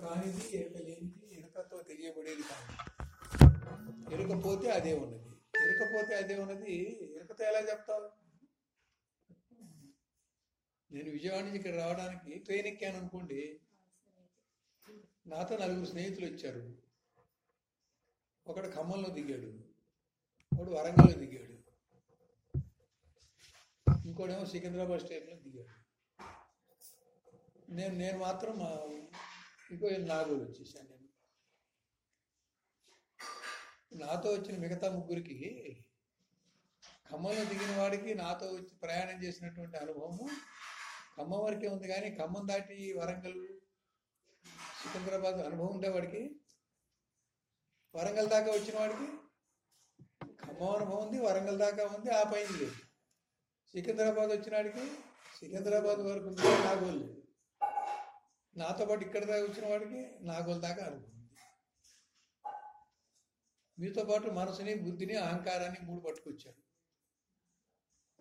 కానిది ఎరుక లేనిది ఎరుకతో తెలియబడేది కాదు. ఎరుకపోతే అదే ఉన్నది. ఎరుకపోతే అదే ఉన్నది. ఎరుకతో ఎలా చెప్తావు? నేను విజయవాడ నుంచి ఇక్కడ రావడానికి ట్రైన్ ఎక్కాను అనుకోండి. నాతో నలుగురు స్నేహితులు వచ్చారు. ఒకడు ఖమ్మంలో దిగాడు. ఒకడు వరంగల్లో దిగాడు. ఇంకోడేమో సికింద్రాబాద్ స్టేషన్లో దిగాడు. నేను నేను మాత్రం మా ఇంకో నాగోలు వచ్చేసాను నేను. నాతో వచ్చిన మిగతా ముగ్గురికి ఖమ్మంలో దిగిన వాడికి నాతో వచ్చి ప్రయాణం చేసినటువంటి అనుభవము ఖమ్మం వరకే ఉంది కానీ ఖమ్మం దాటి వరంగల్ సికింద్రాబాద్ అనుభవం ఉండే వాడికి వరంగల్ దాకా వచ్చిన వాడికి ఖమ్మం అనుభవం ఉంది వరంగల్ దాకా ఉంది ఆ పైన లేదు. సికింద్రాబాద్ వచ్చిన వాడికి సికింద్రాబాద్ వరకు ఉంది నాగోలు లేదు. నాతో పాటు ఇక్కడ దాకా వచ్చిన వాడికి నాగోల దాకా అనుకుంది మీతో పాటు మనసుని బుద్ధిని అహంకారాన్ని మూడు పట్టుకొచ్చాడు.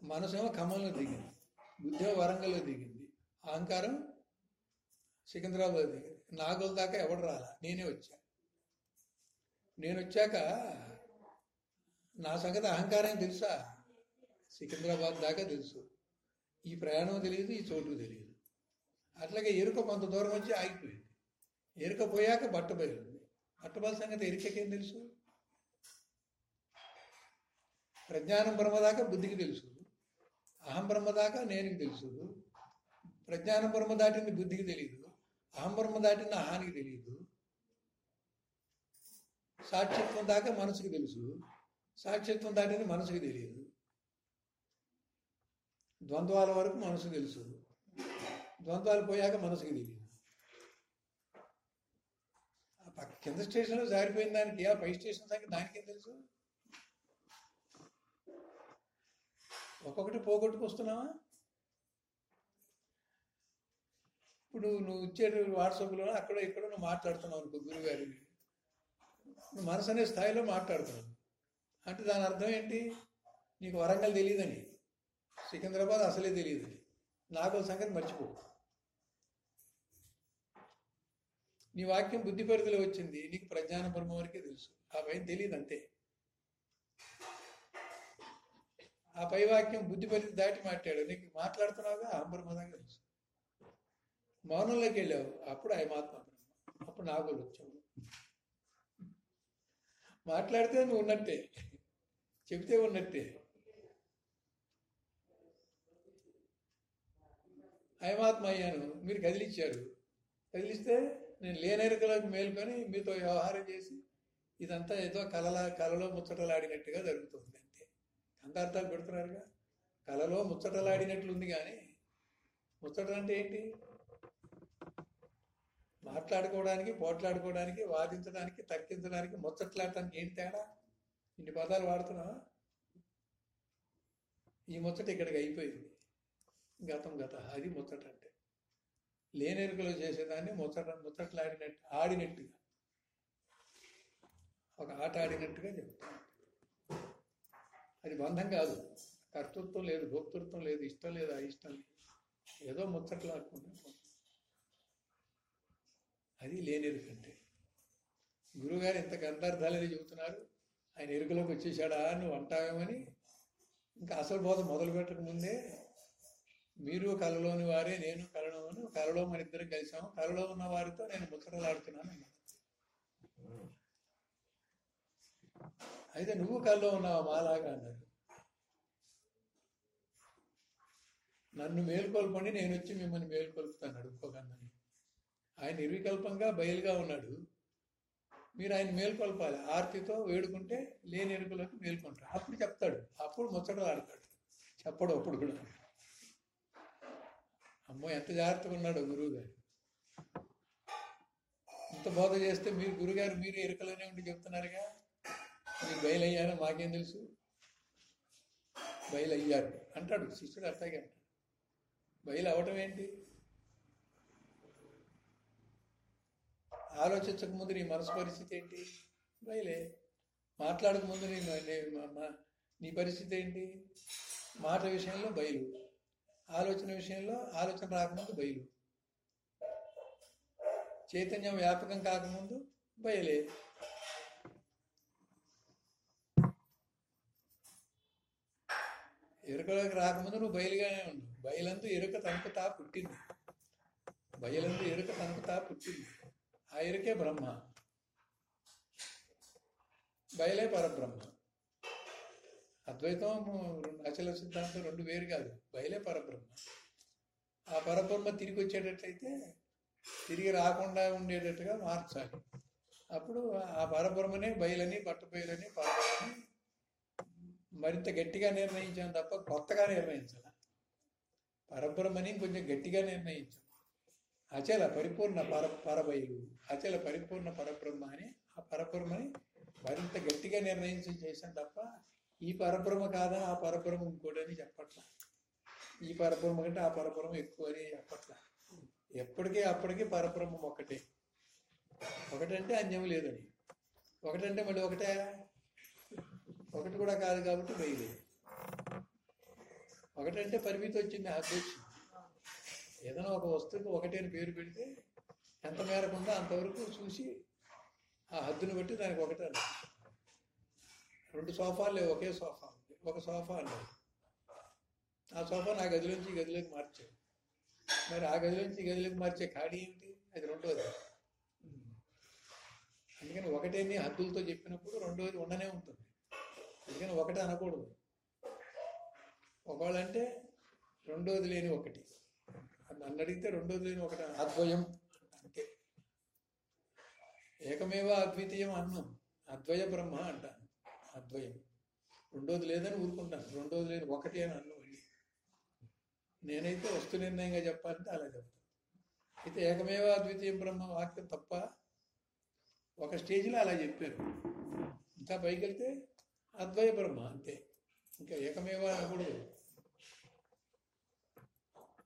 మనసేమో ఖమ్మంలో దిగింది. బుద్ధేమో వరంగల్లో దిగింది. అహంకారం సికింద్రాబాద్ దిగింది. నాగోల దాకా ఎవడు రాలా? నేనే వచ్చా. నేను వచ్చాక నా సంగతి అహంకారం తెలుసా? సికింద్రాబాద్ దాకా తెలుసు. ఈ ప్రయాణం తెలియదు ఈ చోటు తెలియదు. అట్లాగే ఎరుక కొంత దూరం వచ్చి ఆగిపోయింది. ఎరుక పోయాక బట్ట బయలుంది. బట్టబల సంగతి ఎరుకకేం తెలుసు? ప్రజ్ఞానం బ్రహ్మ దాకా బుద్ధికి తెలుసు. అహం బ్రహ్మ దాకా నేనుకి తెలుసు. ప్రజ్ఞానం బ్రహ్మ దాటింది బుద్ధికి తెలియదు అహం బ్రహ్మ దాటింది అహానికి తెలియదు సాక్షిత్వం దాకా మనసుకి తెలుసు. సాక్షిత్వం దాటింది మనసుకి తెలియదు ద్వంద్వాల వరకు మనసు తెలుసు. ద్వంద్వాలు పోయాక మనసుకి తెలియదు ఆ కింద స్టేషన్లో జారిపోయిన దానికి ఆ పై స్టేషన్ దానికి దానికేం తెలుసు? ఒక్కొక్కటి పోగొట్టుకొస్తున్నావా? ఇప్పుడు నువ్వు ఇచ్చే వాట్సాప్లో అక్కడ ఇక్కడ నువ్వు మాట్లాడుతున్నావు అనుకో గురుగారి. నువ్వు మనసు అనే స్థాయిలో మాట్లాడుతున్నావు. అంటే దాని అర్థం ఏంటి? నీకు వరంగల్ తెలియదని. సికింద్రాబాద్ అసలే తెలియదని నాకు సంగతి మర్చిపో. నీ వాక్యం బుద్ధి పరిధిలో వచ్చింది నీకు ప్రజ్ఞాన బ్రహ్మ వరకే తెలుసు. ఆ పైన తెలియదు అంతే. ఆ పై వాక్యం బుద్ధి పరిధి దాటి మాట్లాడు. నీకు మాట్లాడుతున్నావుగా అంబరమదంగా తెలుసు. మౌనంలోకి వెళ్ళావు. అప్పుడు అయమాత్మ బ్రహ్మ. అప్పుడు నాగులు వచ్చావు. మాట్లాడితే నువ్వు ఉన్నట్టే. చెబితే ఉన్నట్టే. అయమాత్మ అయ్యాను. మీరు కదిలిచ్చారు. కదిలిస్తే నేను లేనెరుకలోకి మేల్కొని మీతో వ్యవహారం చేసి ఇదంతా ఏదో కలలా కలలో ముచ్చటలాడినట్టుగా జరుగుతుంది అంతే. కందార్థాలు పెడుతున్నారుగా కలలో ముచ్చటలాడినట్లు ఉంది కానీ ముచ్చట అంటే ఏంటి? మాట్లాడుకోవడానికి పోట్లాడుకోవడానికి వాదించడానికి తర్కించడానికి ముచ్చట్లాడటానికి ఏంటి తేడా? ఇన్ని పదాలు వాడుతున్నా ఈ ముచ్చట ఇక్కడికి అయిపోయింది. గతం గత అది ముచ్చట. లేనెరుకలో చేసేదాన్ని ముచ్చట ముచ్చట్లాడినట్టు ఆడినట్టుగా. ఒక ఆట ఆడినట్టుగా చెప్తాను అది బంధం కాదు. కర్తృత్వం లేదు భోక్తృత్వం లేదు ఇష్టం లేదు అయిష్టం లేదు. ఏదో ముచ్చట్లాడుకుంటే అది లేనెరుకంటే గురువుగారు ఇంత గంధార్థాలని చెబుతున్నారు. ఆయన ఎరుకలోకి వచ్చేసాడా నువ్వు అంటావేమని? ఇంకా అసలు బోధ మొదలు పెట్టక ముందే మీరు కళలోని వారే నేను కళలోను కలలో మన ఇద్దరం కలిసాము. కలలో ఉన్న వారితో నేను ముచ్చటలాడుతున్నాను అయితే నువ్వు కళ్ళలో ఉన్నావు? మాలాగా అన్నారు. నన్ను మేల్కొల్పండి నేను వచ్చి మిమ్మల్ని మేల్కొల్పుతాను అడుక్కోకన్నాను ఆయన నిర్వికల్పంగా బయలుగా ఉన్నాడు. మీరు ఆయన మేల్కొల్పాలి. ఆర్తితో వేడుకుంటే లేని ఎరుకలకు మేల్కొంటారు. అప్పుడు చెప్తాడు. అప్పుడు ముచ్చటలు ఆడతాడు చెప్పడు అప్పుడు కూడా. అమ్మో ఎంత జాగ్రత్తగా ఉన్నాడు గురువు గారు ఇంత బోధ చేస్తే మీరు గురుగారు మీరు ఎరుకలోనే ఉండి చెప్తున్నారుగా? మీరు బయలయ్యారు మాకేం తెలుసు? బయలయ్యారు. అంటాడు శిష్యుడు అట్లాగే అంటాడు. బయలు అవటం ఏంటి? ఆలోచించక ముందు నీ మనసు పరిస్థితి ఏంటి? బయలే. మాట్లాడక ముందు నీ మా- నీ పరిస్థితి ఏంటి? మాట విషయంలో బయలు. ఆలోచన విషయంలో ఆలోచన రాకముందు బయలు. చైతన్యం వ్యాపకం కాకముందు బయలే. ఎరుకలోకి రాకముందు నువ్వు బయలుగానే ఉండు. బయలందు ఎరుక తనకు తా పుట్టింది. బయలందు ఎరుక తనకు తా పుట్టింది. ఆ ఎరుకే బ్రహ్మ. బయలే పరబ్రహ్మ. అద్వైతం రెండు అచల సిద్ధాంతం రెండు వేరు కాదు. బయలే పరబ్రహ్మ. ఆ పరబ్రహ్మ తిరిగి వచ్చేటట్లయితే తిరిగి రాకుండా ఉండేటట్టుగా మార్చాలి. అప్పుడు ఆ పరబ్రహ్మనే బయలని పట్టబయలని పరబ్రహ్మని మరింత గట్టిగా నిర్ణయించాం తప్ప కొత్తగా నిర్ణయించాల. పరబ్రహ్మని కొంచెం గట్టిగా నిర్ణయించాం. అచల పరిపూర్ణ పర పరబయలు అచల పరిపూర్ణ పరబ్రహ్మ అని ఆ పరబ్రహ్మని మరింత గట్టిగా నిర్ణయించి చేశాం తప్ప ఈ పరబ్రహ్మ కాదా ఆ పరబ్రహ్మ ఇంకోటని చెప్పట్ల. ఈ పరబ్రహ్మ కంటే ఆ పరబ్రహ్మ ఎక్కువ అని చెప్పట్ల. ఎప్పటికీ అప్పటికీ పరబ్రహ్మం ఒకటే. ఒకటంటే అన్యం లేదని. ఒకటంటే మళ్ళీ ఒకటే? ఒకటి కూడా కాదు కాబట్టి బయలు ఒకటంటే పరిమితి వచ్చింది హద్దు వచ్చింది. ఏదైనా ఒక వస్తువుకి ఒకటే అని పేరు పెడితే ఎంత మేరకు ఉందో అంతవరకు చూసి ఆ హద్దును బట్టి దానికి ఒకటే రెండు సోఫాలు లేవు ఒకే సోఫా ఉంది. ఒక సోఫా లేదు. ఆ సోఫా నా గదిలోంచి గదిలోకి మార్చాడు మరి ఆ గదిలోంచి గదిలోకి మార్చే ఖాళీ ఏమిటి? అది రెండోది. అందుకని ఒకటేని హద్దులతో చెప్పినప్పుడు రెండోది ఉండనే ఉంటుంది. అందుకని ఒకటే అనకూడదు. ఒకవేళ అంటే రెండోది లేని ఒకటి. అది నన్ను అడిగితే రెండోది లేని ఒకటి అద్వయం. అంతే. ఏకమేవ అద్వితీయం అన్నం. అద్వయ బ్రహ్మ అంటాను అద్వయం. రెండోది లేదని ఊరుకుంటాను. రెండోది లేదు ఒకటి అని అన్ను. నేనైతే వస్తు నిర్ణయంగా చెప్పాలంటే అలా చెప్తాను. అయితే ఏకమేవ అద్వితీయం బ్రహ్మ వాక్యం తప్ప ఒక స్టేజ్లో అలా చెప్పారు. ఇంకా పైకి వెళ్తే అద్వయ బ్రహ్మ అంతే. ఇంకా ఏకమేవ అనకూడదు.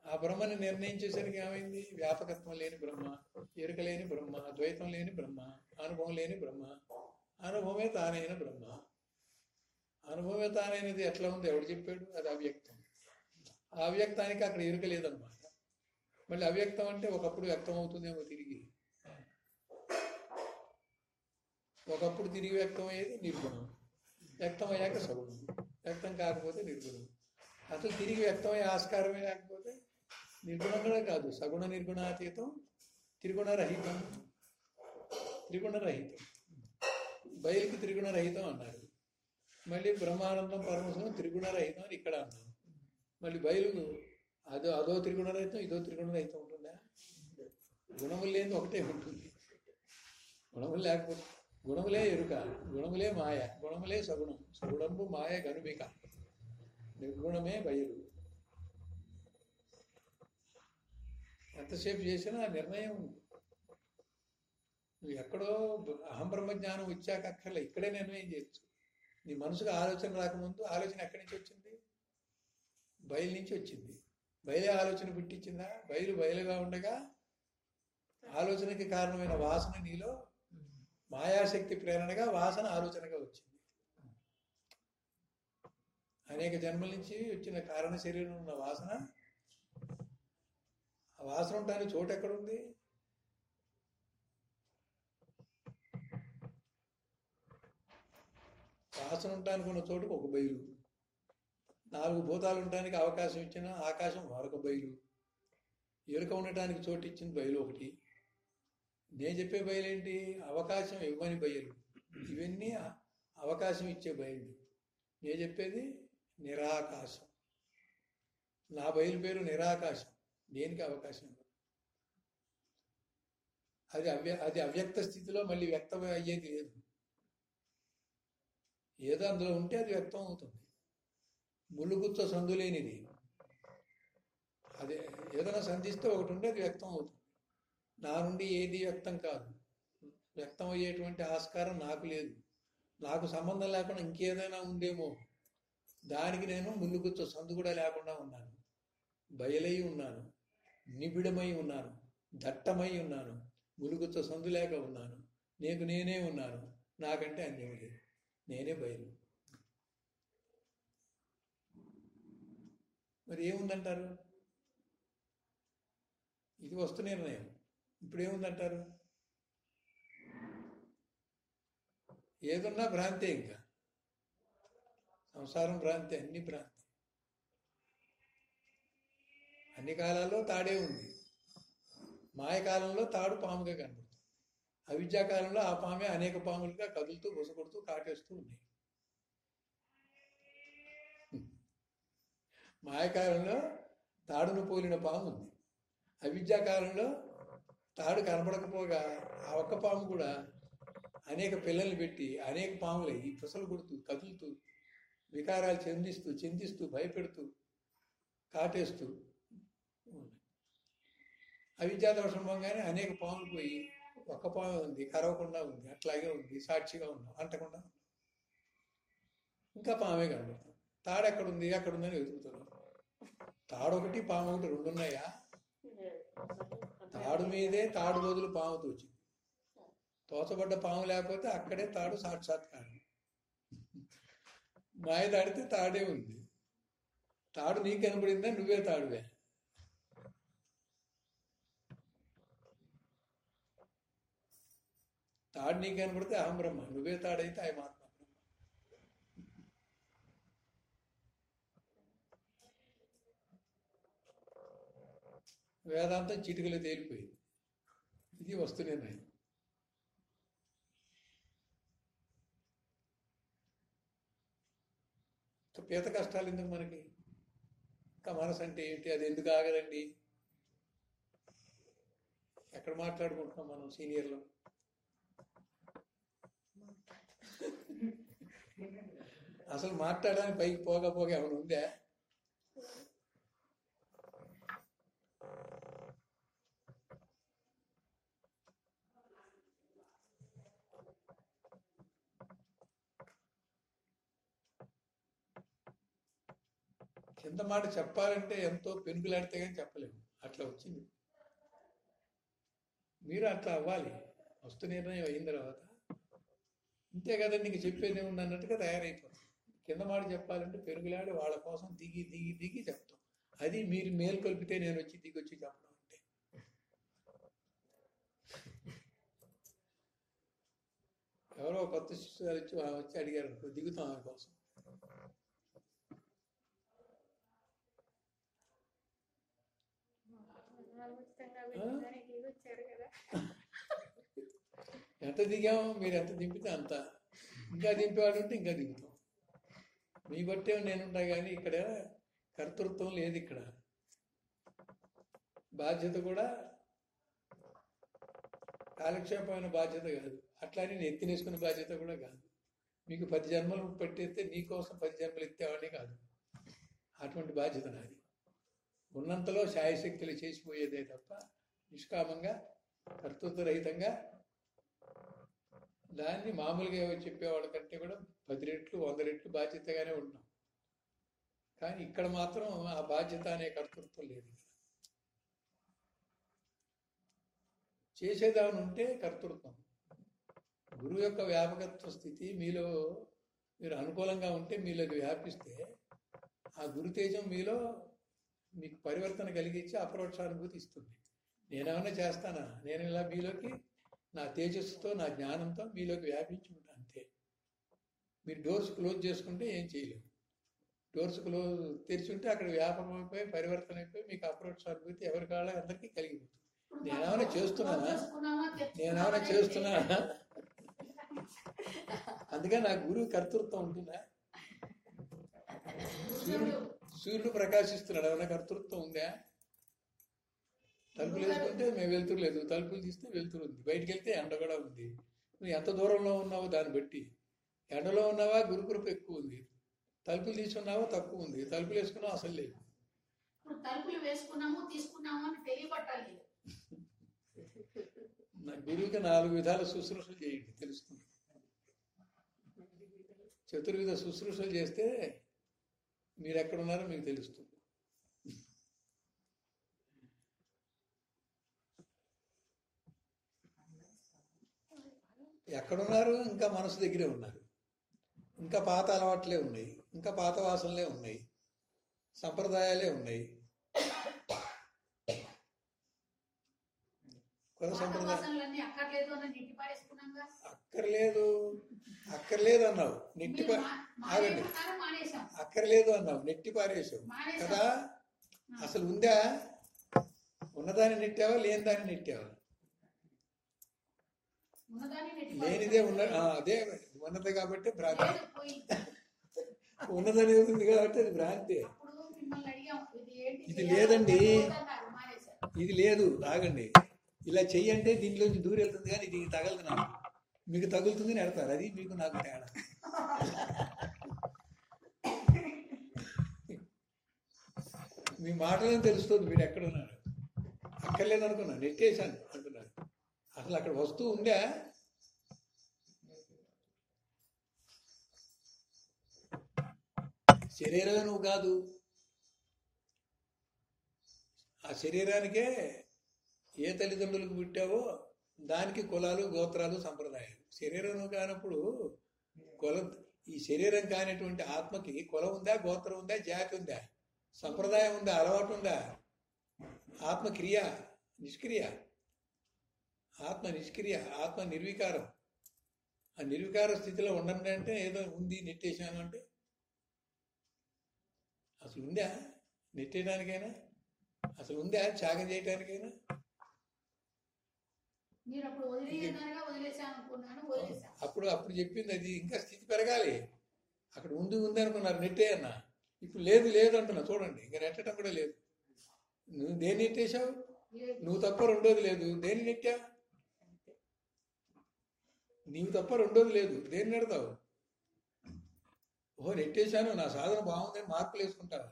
ఆ బ్రహ్మని నిర్ణయించేసరికి ఏమైంది? వ్యాపకత్వం లేని బ్రహ్మ ఎరుక లేని బ్రహ్మ ద్వైతం లేని బ్రహ్మ అనుభవం లేని బ్రహ్మ అనుభవమే తానైన బ్రహ్మ. అనుభవమే అనేది ఎట్లా ఉంది? ఎవడు చెప్పాడు? అది అవ్యక్తం. ఆ అవ్యక్తానికి అక్కడ ఎరుక లేదనమాట మళ్ళీ అవ్యక్తం అంటే ఒకప్పుడు వ్యక్తం అవుతుందేమో తిరిగి. ఒకప్పుడు తిరిగి వ్యక్తం అయ్యేది నిర్గుణం. వ్యక్తం అయ్యాక సగుణం. వ్యక్తం కాకపోతే నిర్గుణం. అసలు తిరిగి వ్యక్తమయ్యే ఆస్కారమే లేకపోతే నిర్గుణం కూడా కాదు. సగుణ నిర్గుణాతీతం త్రిగుణరహితం. త్రిగుణరహితం. బయలుకి త్రిగుణరహితం అన్నారు. మళ్ళీ బ్రహ్మానందం పరమశం త్రిగుణరహితం అని ఇక్కడ అన్నాం. మళ్ళీ బయలు అదో అదో త్రిగుణరహితం ఇదో త్రిగుణరహితం ఉంటుందా? గుణములు లేని ఒకటే ఉంటుంది. గుణములు లేకపోతే గుణములే ఎరుక గుణములే మాయ గుణములే సగుణం సగుణము మాయ గనుమిక నిర్గుణమే బయలు. ఎంతసేపు చేసినా నిర్ణయం నువ్వు ఎక్కడో అహం బ్రహ్మజ్ఞానం వచ్చాక అక్కర్లే ఇక్కడే నిర్ణయం చేయొచ్చు. నీ మనసుకు ఆలోచన రాకముందు ఆలోచన ఎక్కడి నుంచి వచ్చింది? బయలు నుంచి వచ్చింది. బయలే ఆలోచన పుట్టించిందా? బయలు బయలుగా ఉండగా ఆలోచనకి కారణమైన వాసన నీలో మాయాశక్తి ప్రేరణగా వాసన ఆలోచనగా వచ్చింది. అనేక జన్మల నుంచి వచ్చిన కారణ శరీరం ఉన్న వాసన ఆ వాసన ఉండడానికి చోటు ఎక్కడుంది? వాసన ఉండటానికి ఉన్న చోటుకు ఒక బయలు. నాలుగు భూతాలు ఉండటానికి అవకాశం ఇచ్చిన ఆకాశం మరొక బయలు. ఎరుక ఉండటానికి చోటు ఇచ్చింది బయలు ఒకటి. నేను చెప్పే బయలు ఏంటి అవకాశం ఇవ్వని బయలు. ఇవన్నీ అవకాశం ఇచ్చే బయలు. నేను చెప్పేది నిరాకాశం. నా బయలు పేరు నిరాకాశం. దేనికి అవకాశం అది అవ్య అది అవ్యక్త స్థితిలో మళ్ళీ వ్యక్తం అయ్యేది లేదు. ఏదో అందులో ఉంటే అది వ్యక్తం అవుతుంది. ములుగుచ్చ సందులేనిది అదే ఏదైనా సంధిస్తే ఒకటి ఉంటే అది వ్యక్తం అవుతుంది. నా నుండి ఏది వ్యక్తం కాదు. వ్యక్తం అయ్యేటువంటి ఆస్కారం నాకు లేదు. నాకు సంబంధం లేకుండా ఇంకేదైనా ఉందేమో. దానికి నేను ముల్లుగుచ్చో సందు కూడా లేకుండా ఉన్నాను. బయలై ఉన్నాను. నిబిడమై ఉన్నాను. దట్టమై ఉన్నాను. ములుగుచ్చ సందు లేక ఉన్నాను. నీకు నేనే ఉన్నాను. నాకంటే అన్యం లేదు. నేనే బయలు. మరి ఏముందంటారు? ఇది వస్తు నిర్ణయం. ఇప్పుడు ఏముందంటారు ఏదున్నా భ్రాంతే ఇంకా. సంసారం భ్రాంతి అన్ని భ్రాంతి. అన్ని కాలాల్లో తాడే ఉంది. మాయ కాలంలో తాడు పాముగా కనబడుతుంది అవిద్యా కాలంలో ఆ పామే అనేక పాములుగా కదులుతూ బుసకొడుతూ కాటేస్తూ ఉన్నాయి. మాయకాలంలో తాడును పోలిన పాము ఉంది. అవిద్యా కాలంలో తాడు కనపడకపోగా ఆ ఒక్క పాము కూడా అనేక పిల్లల్ని పెట్టి అనేక పాములు ఈ పుసలు కొడుతూ కదులుతూ వికారాలు చెందిస్తూ చింతిస్తూ భయపెడుతూ కాటేస్తూ ఉన్నాయి. అవిద్యా దోషం పోగానే అనేక పాములు పోయి ఒక్క పాము ఉంది కరవకుండా ఉంది అట్లాగే ఉంది సాక్షిగా ఉన్నాం అంటకుండా ఉన్నాం. ఇంకా పామే కనబడుతుంది తాడు ఎక్కడుంది అక్కడ ఉందని వెతుకుతున్నాం. తాడు ఒకటి పాము ఒకటి రెండు ఉన్నాయా? తాడు మీదే తాడు బదులు పాము తోచింది. తోచబడ్డ పాము లేకపోతే అక్కడే తాడు సాక్షాత్కారం. మాయ దాడితే తాడే ఉంది. తాడు నీకు కనబడిందా? నువ్వే తాడువే. తాడు నీకు కనబడితే అహం బ్రహ్మ. నువ్వే తాడైతే ఆయన ఆత్మ. బ్రహ్మ వేదాంతం చిటికలో తేలిపోయింది. ఇది వస్తునే నిర్ణయం. ఇంకా పీత కష్టాలు ఎందుకు మనకి? ఇంకా మనసు అంటే ఏంటి? అది ఎందుకు ఆగదండి? ఎక్కడ మాట్లాడుకుంటున్నాం మనం సీనియర్లో? అసలు మాట్లాడడానికి పైకి పోగా పోగా ఏమైనా ఉందా? కింద మాట చెప్పాలంటే ఎంతో పెనుగులాడితే కానీ చెప్పలేము. అట్లా వచ్చింది. మీరు అట్లా అవ్వాలి. వస్తు నిర్ణయం అయిన తర్వాత అంతే కదండి నీకు చెప్పేది ఏముంది అన్నట్టుగా తయారైపోతుంది కింద మాట చెప్పాలంటే పెరుగులాడి వాళ్ళ కోసం దిగి దిగి దిగి చెప్తాం. అది మీరు మేలు కలిపితే నేను వచ్చి దిగి వచ్చి చెప్పడం అంటే. ఎవరో కొత్త శిష్యులు వచ్చి వచ్చి అడిగారు దిగుతాం ఆమె కోసం? ఉచితంగా వెళ్ళడానికి వచ్చారు కదా ఎంత దిగామో మీరు ఎంత దింపితే అంత. ఇంకా దింపేవాడు ఉంటే ఇంకా దిగుతాం మీ బట్టే నేనుంటా కానీ ఇక్కడ కర్తృత్వం లేదు ఇక్కడ. బాధ్యత కూడా కాలక్షేపమైన బాధ్యత కాదు. అట్లానే నేను ఎత్తినేసుకునే బాధ్యత కూడా కాదు. మీకు పది జన్మలు పెట్టేస్తే నీకోసం పది జన్మలు ఎత్తేవాడిని కాదు. అటువంటి బాధ్యత నాది. ఉన్నంతలో శాయశక్తులు చేసిపోయేదే తప్ప నిష్కామంగా కర్తృత్వరహితంగా దాన్ని మామూలుగా ఏవో చెప్పేవాళ్ళ కంటే కూడా పది రెట్లు వంద రెట్లు బాధ్యతగానే ఉన్నాం కానీ ఇక్కడ మాత్రం ఆ బాధ్యత అనే కర్తృత్వం లేదు. చేసేదాని ఉంటే కర్తృత్వం. గురువు యొక్క వ్యాపకత్వ స్థితి మీలో మీరు అనుకూలంగా ఉంటే మీలోకి వ్యాపిస్తే ఆ గురు తేజం మీలో మీకు పరివర్తన కలిగించి అప్రోక్షానుభూతి ఇస్తుంది. నేనేమన్నా చేస్తానా? నేను ఇలా మీలోకి నా తేజస్సుతో నా జ్ఞానంతో మీలోకి వ్యాపించి ఉంటాను అంతే. మీరు డోర్స్ క్లోజ్ చేసుకుంటే ఏం చేయలేము. డోర్స్ క్లోజ్ తెరిచి ఉంటే అక్కడ వ్యాపకం అయిపోయి పరివర్తన అయిపోయి మీకు అపరోక్షానుభూతి ఎవరి కాళ్ళ అందరికీ కలిగిపోతుంది. నేనేమైనా చేస్తున్నానా? నేనేమైనా చేస్తున్నానా? అందుకే నా గురువు కర్తృత్వం ఉంటుందా? సూర్యుడు సూర్యుడు ప్రకాశిస్తున్నాడు ఏమైనా కర్తృత్వం ఉందా? తలుపులు వేసుకుంటే మేము వెళ్తురు లేదు. తలుపులు తీస్తే వెళ్తురు ఉంది. బయటికి వెళ్తే ఎండ కూడా ఉంది. నువ్వు ఎంత దూరంలో ఉన్నావో దాన్ని బట్టి. ఎండలో ఉన్నావా? గురుకృప ఎక్కువ ఉంది. తలుపులు తీసుకున్నావా? తక్కువ ఉంది. తలుపులు వేసుకున్నావా? అసలు లేదు. తలుపులు వేసుకున్నాము తీసుకున్నాము అని తెలియపట్టాలి నా గురువుకి నాలుగు విధాల శుశ్రూషలు చేయండి. తెలుస్తుంది. చతుర్విధ శుశ్రూషలు చేస్తే మీరు ఎక్కడున్నారో మీకు తెలుస్తుంది. ఎక్కడున్నారు? ఇంకా మనసు దగ్గరే ఉన్నారు. ఇంకా పాత అలవాట్లే ఉన్నాయి. ఇంకా పాత వాసనలే ఉన్నాయి. సంప్రదాయాలే ఉన్నాయి. సంప్రదాయం అక్కర్లేదు అక్కర్లేదు. అన్నావు. నెట్టి ఆగండి. అక్కర్లేదు అన్నావు. నెట్టి పారేసావు కదా? అసలు ఉందా? ఉన్నదాన్ని నెట్టావా? లేని దాన్ని నెట్టావా? లేనిదే ఉన్న అదే ఉన్నది కాబట్టి భ్రాంతి. ఉన్నదనేది ఉంది కాబట్టి అది భ్రాంతి. ఇది? లేదండి. ఇది లేదు ఆగండి. ఇలా చెయ్యంటే దీంట్లోంచి దూరం వెళ్తుంది కానీ దీనికి తగలదు నాకు. మీకు తగులుతుంది నెడతారు అది మీకు నాకు తేడా. మీ మాటలను తెలుస్తుంది మీరు ఎక్కడ ఉన్నారు? అక్కర్లేదు అనుకున్నా నెట్టేశాను. అసలు అక్కడ వస్తువు ఉందా? శరీరమే నువ్వు కాదు. ఆ శరీరానికే ఏ తల్లిదండ్రులకు పుట్టావో దానికి కులాలు గోత్రాలు సంప్రదాయాలు. శరీరం కానప్పుడు కులం ఈ శరీరం కానిటువంటి ఆత్మకి కులం ఉందా గోత్రం ఉందా జాతి ఉందా? సంప్రదాయం ఉందా అలవాటు ఉందా? ఆత్మక్రియ నిష్క్రియ? ఆత్మ నిష్క్రియ ఆత్మ నిర్వికారం. ఆ నిర్వికార స్థితిలో ఉండండి అంటే ఏదో ఉంది నెట్టేశాను అంటే అసలు ఉందా? నెట్టేయడానికైనా? అసలు ఉందా త్యాగం చేయడానికైనా మీరు అప్పుడు అప్పుడు చెప్పింది అది ఇంకా స్థితి పెరగాలి. అక్కడ ఉంది ఉంది అనుకున్నారు నెట్టే అన్న. ఇప్పుడు లేదు లేదు అంటున్నా చూడండి. ఇంకా నెట్టడం కూడా లేదు. నువ్వు దేన్ని నెట్టేశావు. నువ్వు తప్ప రెండోది లేదు. దేన్ని నెట్టా నీవు తప్ప రెండోది లేదు. దేన్ని నెడతావు? ఓహో నెట్టేశాను. నా సాధన బాగుందని మార్పులు వేసుకుంటావా?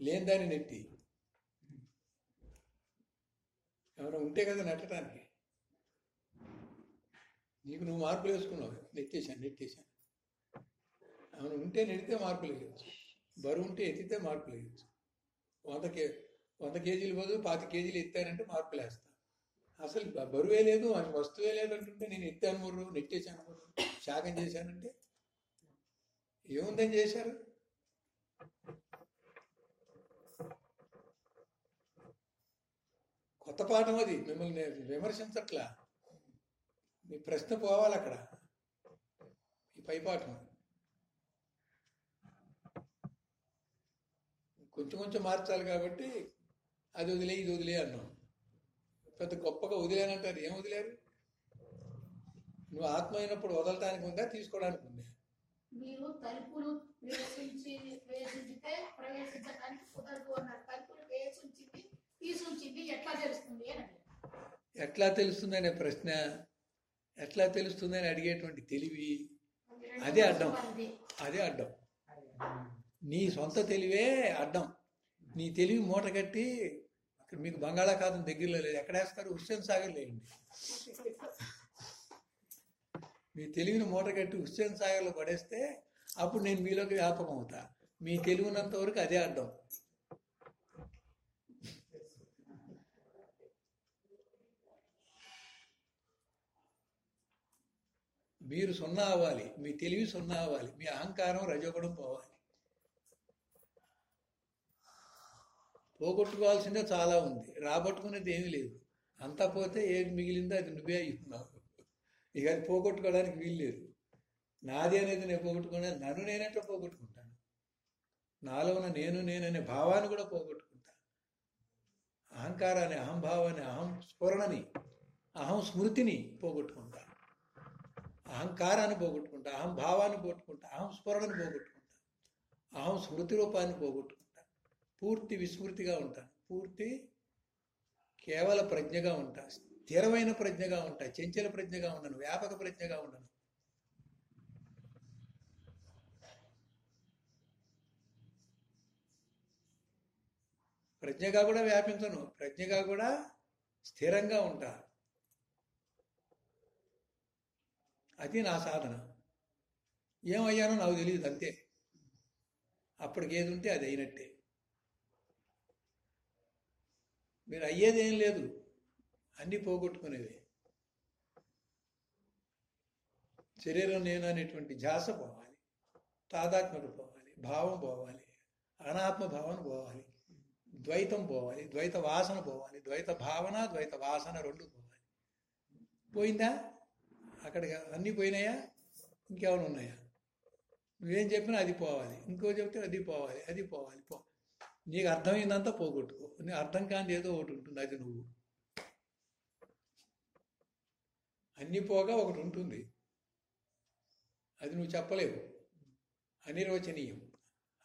లేని దాన్ని నెట్టి. ఎవరైనా ఉంటే కదా నెట్టడానికి. నీకు నువ్వు మార్పులు వేసుకున్నావు. నెట్టేశాను నెట్టేశాను. అవును ఉంటే నెడితే మార్పులు వేయచ్చు. బరువు ఉంటే ఎత్తితే మార్పులు వేయచ్చు. వంద కే వంద కేజీలు బదులు పాతి కేజీలు ఎత్తానంటే మార్పులు వేస్తాను అసలు బరువే లేదు అసలు వస్తువే లేదు అంటుంటే నేను ఎత్తాను ముర్రు నెట్టేశాను ముర్రు శాగం చేశానంటే? ఏముందని చేశారు? కొత్త పాఠం అది మిమ్మల్ని విమర్శించట్లా. మీ ప్రశ్న పోవాలి అక్కడ. ఈ పైపాఠం కొంచెం కొంచెం మార్చాలి కాబట్టి అది వదిలే ఇది వదిలే అన్నాం. పెద్ద గొప్పగా వదిలేనంటారు. ఏం వదిలేరు? నువ్వు ఆత్మ అయినప్పుడు వదలటానికి ఉందా? తీసుకోవడానికి ఉందా? మీరు తలుపులు వేసించి వేసించితే ప్రవేశించడానికి కుదరదు అన్నారు. తలుపులు వేసించింది తీసుంచింది ఎట్లా తెలుస్తుంది అని. ఎట్లా ప్రశ్న ఎట్లా తెలుస్తుందని అడిగేటువంటి తెలివి అది అడ్డం. అదే అడ్డం. నీ సొంత తెలివే అడ్డం. నీ తెలివి మూట కట్టి ఇక్కడ మీకు బంగాళాఖాతం దగ్గరలో లేదు. ఎక్కడ వేస్తారు? హుస్సేన్ సాగర్ లేండి మీ తెలివిని మూట కట్టి హుస్సేన్ సాగర్లో పడేస్తే అప్పుడు నేను మీలోకి వ్యాపకం అవుతా. మీ తెలివినంత వరకు అదే అర్థం మీరు సున్నా అవ్వాలి. మీ తెలివి సున్నా అవ్వాలి. మీ అహంకారం రజోగుణం పోవాలి. పోగొట్టుకోవాల్సిందే చాలా ఉంది. రాబట్టుకునేది ఏమీ లేదు. అంతా పోతే ఏది మిగిలిందో అది నువ్వే అయ్యున్నావు. ఇక అది పోగొట్టుకోవడానికి వీలు లేదు. నాది అనేది నేను పోగొట్టుకున్నా నన్ను నేనెట్లా పోగొట్టుకుంటాను. నాలో ఉన్న నేను నేననే భావాన్ని కూడా పోగొట్టుకుంటాను. అహంకారాన్ని అహంభావాన్ని అహం స్ఫురణని అహం స్మృతిని పోగొట్టుకుంటా అహంకారాన్ని పోగొట్టుకుంటా అహం భావాన్ని పోగొట్టుకుంటా అహం స్ఫురణని పోగొట్టుకుంటా అహం స్మృతి రూపాన్ని పోగొట్టుకుంటా పూర్తి విస్మృతిగా ఉంటాను పూర్తి కేవల ప్రజ్ఞగా ఉంటా. స్థిరమైన ప్రజ్ఞగా ఉంటా. చెంచల ప్రజ్ఞగా ఉండను. వ్యాపక ప్రజ్ఞగా ఉండను. ప్రజ్ఞగా కూడా వ్యాపించను. ప్రజ్ఞగా కూడా స్థిరంగా ఉంటా. అది నా సాధన. ఏమయ్యానో నాకు తెలియదు అంతే. అప్పటికి ఏది ఉంటే అది అయినట్టే. మీరు అయ్యేది ఏం లేదు. అన్నీ పోగొట్టుకునేవి శరీరం నేను అనేటువంటి ధ్యాస పోవాలి తాదాత్మ్యత పోవాలి భావం పోవాలి అనాత్మ భావన పోవాలి ద్వైతం పోవాలి ద్వైత వాసన పోవాలి ద్వైత భావన ద్వైత వాసన రెండు పోవాలి. పోయిందా? అక్కడ అన్నీ పోయినాయా? ఇంకేమైనా ఉన్నాయా? నువ్వేం చెప్పినా అది పోవాలి. ఇంకో చెప్తే అది పోవాలి అది పోవాలి పో. నీకు అర్థమైందంతా పోగొట్టుకో నీకు అర్థం కాని ఏదో ఒకటి ఉంటుంది అది నువ్వు. అన్నీ పోగా ఒకటి ఉంటుంది. అది నువ్వు చెప్పలేవు. అనిర్వచనీయం.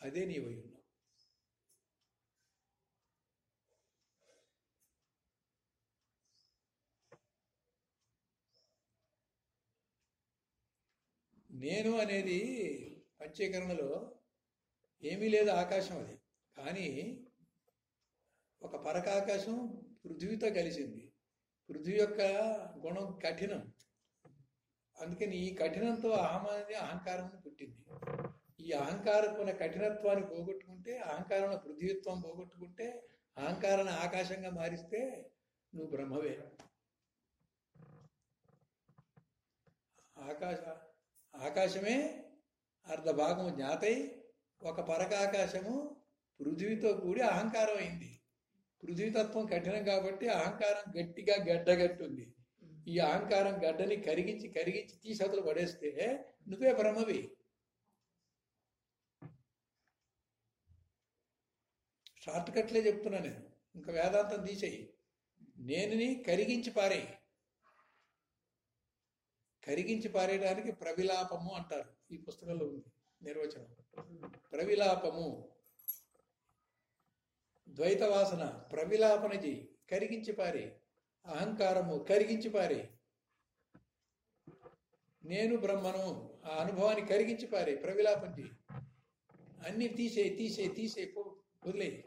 అదే నీవై ఉన్నావు. నేను అనేది పంచీకరణలో ఏమీ లేదు ఆకాశం అది. కానీ ఒక పరకాకాశం పృథ్వీతో కలిసింది. పృథ్వీ యొక్క గుణం కఠినం. అందుకని ఈ కఠినంతో అహమాది అహంకారం పుట్టింది. ఈ అహంకారపున కఠినత్వాన్ని పోగొట్టుకుంటే అహంకారం పృథ్వీత్వం పోగొట్టుకుంటే అహంకారాన్ని ఆకాశంగా మారిస్తే నువ్వు బ్రహ్మవే. ఆకాశ ఆకాశమే అర్ధ భాగం జ్ఞాతై ఒక పరకాకాశము పృథివీతో కూడి అహంకారం అయింది. పృథ్వీతత్వం కఠినం కాబట్టి అహంకారం గట్టిగా గడ్డగట్టుంది. ఈ అహంకారం గడ్డని కరిగించి కరిగించి తీసతులు పడేస్తే నువ్వే బ్రహ్మవి. షార్ట్ కట్లే చెప్తున్నా నేను. ఇంకా వేదాంతం తీసేయి. నేనుని కరిగించి పారేయి. కరిగించి పారేయడానికి ప్రవిలాపము అంటారు. ఈ పుస్తకంలో ఉంది నిర్వచనం. ప్రవిలాపము. ద్వైత వాసన ప్రవిలాపన కరిగించి పారే. అహంకారము కరిగించి పారే. నేను బ్రహ్మను ఆ అనుభవాన్ని కరిగించి పారే ప్రవిలాపం చెయ్యి అన్ని తీసే తీసే తీసే పో వదిలే.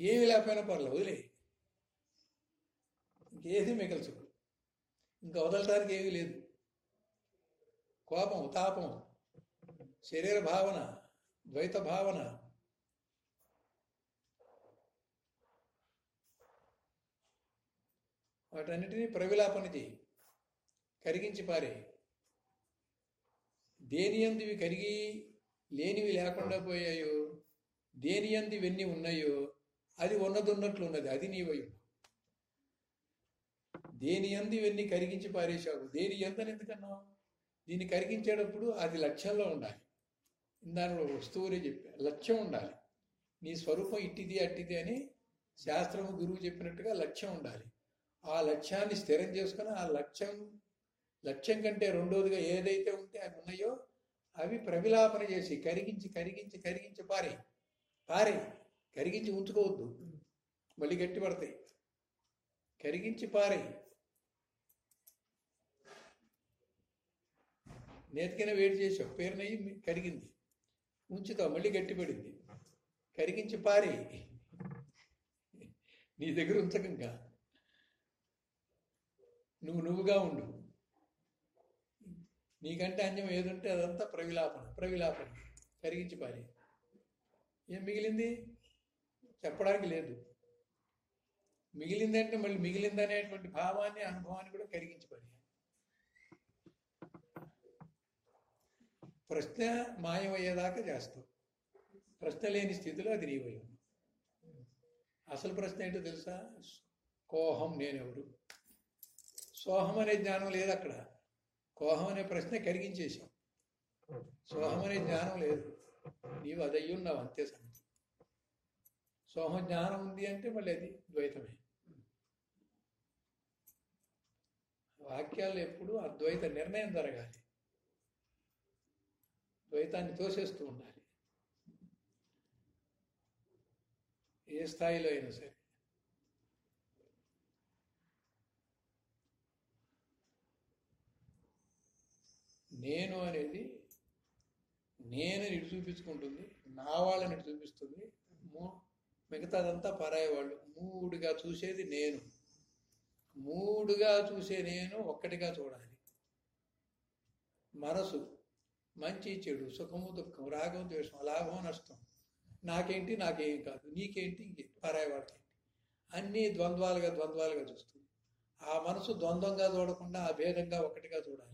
ఏమి లేకపోయినా పర్లే వదిలే. ఇంకేది మిగల్చు ఇంకా వదలటానికి ఏమీ లేదు. కోపం తాపం శరీర భావన ద్వైత భావన వాటన్నిటినీ ప్రవిలాపన చేయి. కరిగించి పారే. దేని ఎందువి కరిగి లేనివి లేకుండా పోయాయో దేని ఎందు ఇవన్నీ ఉన్నాయో అది ఉన్నదొన్నట్లు ఉన్నది అది నీవై. దేని ఎందు ఇవన్నీ కరిగించి పారేశావు? దేని ఎందని ఎందుకన్నావు దీన్ని కరిగించేటప్పుడు అది లక్ష్యంలో ఉండాలి. దానిలో వస్తువులే చెప్పా లక్ష్యం ఉండాలి. నీ స్వరూపం ఇట్టిది అట్టిది అని శాస్త్రము గురువు చెప్పినట్టుగా లక్ష్యం ఉండాలి. ఆ లక్ష్యాన్ని స్థిరం చేసుకుని ఆ లక్ష్యం లక్ష్యం కంటే రెండోదిగా ఏదైతే ఉంటే అవి ఉన్నాయో అవి ప్రవిలాపన చేసి కరిగించి కరిగించి కరిగించి పారే. పారే. కరిగించి ఉంచుకోవద్దు. మళ్ళీ గట్టి పడతాయి. కరిగించి పారే. నేతికైనా వేడి చేసావు. పేరునయ్యి కరిగింది. ఉంచుతావు. మళ్ళీ గట్టిపడింది కరిగించి పారే. నీ దగ్గర ఉంచకంగా. నువ్వు నువ్వుగా ఉండు. నీకంటే అన్యం ఏదుంటే అదంతా ప్రవిలాపన ప్రవిలాపన. కరిగించి పారే. ఏం మిగిలింది? చెప్పడానికి లేదు. మిగిలిందంటే మళ్ళీ మిగిలిందనేటువంటి భావాన్ని అనుభవాన్ని కూడా కరిగించి పారే. ప్రశ్న మాయమయ్యేదాకా చేస్తావు. ప్రశ్న లేని స్థితిలో అది నీవై అసలు ప్రశ్న ఏంటో తెలుసా? కోహం నేనెవరు? సోహం అనే జ్ఞానం లేదు అక్కడ. కోహం అనే ప్రశ్న కరిగించేశాం. సోహం అనే జ్ఞానం లేదు. నీవు అది ఉన్నావు అంతే సంగతి. సోహం జ్ఞానం ఉంది అంటే మళ్ళీ అది ద్వైతమే. వాక్యాలు ఎప్పుడు అద్వైత నిర్ణయం జరగాలి. ద్వైతాన్ని తోసేస్తూ ఉండాలి. ఏ స్థాయిలో అయినా సరే. నేను అనేది నేను ఇటు చూపించుకుంటుంది నా వాళ్ళని ఇటు చూపిస్తుంది మూ మిగతాదంతా పరాయి వాళ్ళు. మూడుగా చూసేది నేను. మూడుగా చూసే నేను ఒక్కటిగా చూడాలి. మనసు మంచి చెడు సుఖము దుఃఖం రాగం ద్వేషం లాభం నష్టం. నాకేంటి నాకేం కాదు. నీకేంటి ఇంకే? పరాయి వాళ్ళకేంటి? అన్నీ ద్వంద్వాలుగా ద్వంద్వాలుగా చూస్తుంది. ఆ మనసు ద్వంద్వంగా చూడకుండా అభేదంగా ఒకటిగా చూడాలి.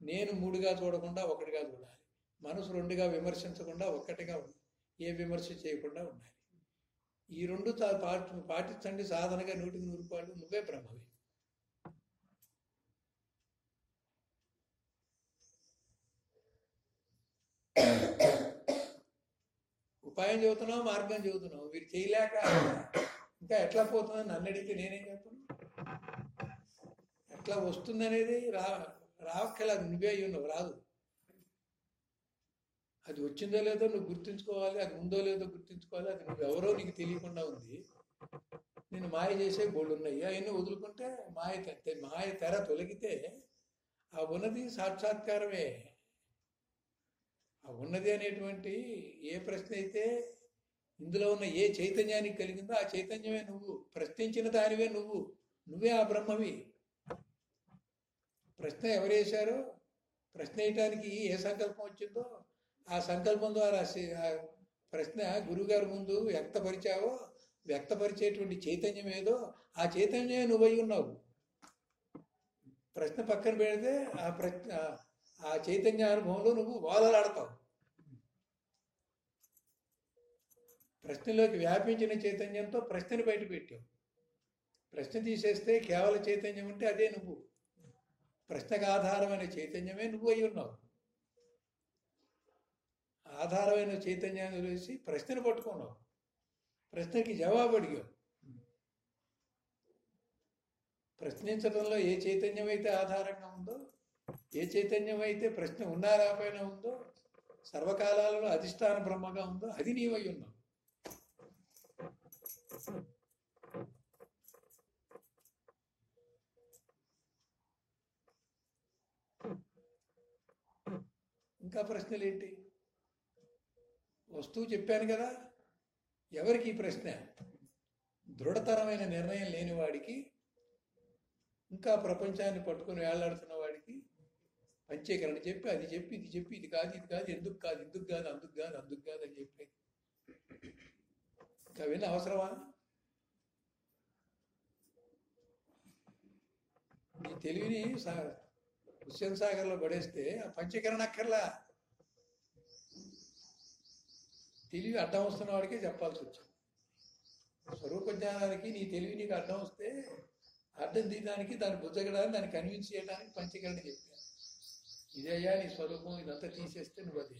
నేను మూడుగా చూడకుండా ఒకటిగా చూడాలి. మనసు రెండుగా విమర్శించకుండా ఒక్కటిగా ఏ విమర్శ చేయకుండా ఉండాలి. ఈ రెండు పాటించండి. సాధనగా నూటికి నూరు రూపాయలు నువ్వే బ్రహ్మవి. ఉపాయం చెబుతున్నావు మార్గం చెబుతున్నావు. వీరు చేయలేక ఇంకా ఎట్లా పోతుందని నన్ను అడిగితే నేనేం చెప్పను ఎట్లా వస్తుందనేది రా రావక్కర్లేదు నువ్వే అయ్యి ఉన్నావు రాదు. అది వచ్చిందో లేదో నువ్వు గుర్తుంచుకోవాలి అది ఉందో లేదో గుర్తుంచుకోవాలి అది నువ్వు ఎవరో నీకు తెలియకుండా ఉంది. నేను మాయ చేసే బోళ్ళు ఉన్నాయి అవన్నీ వదులుకుంటే మాయ తె- మాయ తెర తొలగితే ఆ ఉన్నది సాక్షాత్కారమే. ఆ ఉన్నది అనేటువంటి ఏ ప్రశ్న అయితే ఇందులో ఉన్న ఏ చైతన్యానికి కలిగిందో ఆ చైతన్యమే నువ్వు. ప్రశ్నించిన దానివే నువ్వు. నువ్వే ఆ బ్రహ్మవి. ప్రశ్న ఎవరేశారు? ప్రశ్న వేయటానికి ఏ సంకల్పం వచ్చిందో ఆ సంకల్పం ద్వారా ప్రశ్న గురువుగారి ముందు వ్యక్తపరిచావో వ్యక్తపరిచేటువంటి చైతన్యం ఏదో ఆ చైతన్యమే నువ్వై ఉన్నావు. ప్రశ్న పక్కన పెడితే ఆ ప్రశ్న ఆ చైతన్య అనుభవంలో నువ్వు వాలలాడతావు. ప్రశ్నలోకి వ్యాపించిన చైతన్యంతో ప్రశ్నని బయట పెట్టావు ప్రశ్న తీసేస్తే కేవల చైతన్యం ఉంటే అదే నువ్వు. ప్రశ్నకు ఆధారమైన చైతన్యమే నువ్వు అయి ఉన్నావు. ఆధారమైన చైతన్యాన్ని చూసి ప్రశ్నను పట్టుకున్నావు. ప్రశ్నకి జవాబు అడిగావు. ప్రశ్నించడంలో ఏ చైతన్యం అయితే ఆధారంగా ఉందో ఏ చైతన్యం అయితే ప్రశ్న ఉన్నారా పైన ఉందో సర్వకాలాలలో అధిష్టాన బ్రహ్మగా ఉందో అది నీవై ఉన్నావు. ఇంకా ప్రశ్నలు ఏంటి వస్తువు చెప్పాను కదా ఎవరికి ప్రశ్న? దృఢతరమైన నిర్ణయం లేని వాడికి ఇంకా ప్రపంచాన్ని పట్టుకొని వేలాడుతున్న వాడికి పంచీకరణ చెప్పి అది చెప్పి ఇది చెప్పి ఇది కాదు ఇది కాదు ఎందుకు కాదు ఎందుకు కాదు అందుకు కాదు అందుకు కాదు అని చెప్పి. ఇంకా అవన్నీ అవసరమా? నీ తెలివిని సా హుస్సేన్ సాగర్లో పడేస్తే ఆ పంచీకరణ అక్కర్లా. తెలివి అడ్డం వస్తున్న వాడికే చెప్పాల్సి వచ్చింది. స్వరూప జ్ఞానానికి నీ తెలివి నీకు అడ్డం వస్తే అడ్డం తీయడానికి దాన్ని బుజ్జగడానికి దాన్ని కన్విన్స్ చేయడానికి పంచీకరణ చెప్పాను. ఇదయ్యా నీ స్వరూపం ఇదంతా తీసేస్తే నువ్వు అది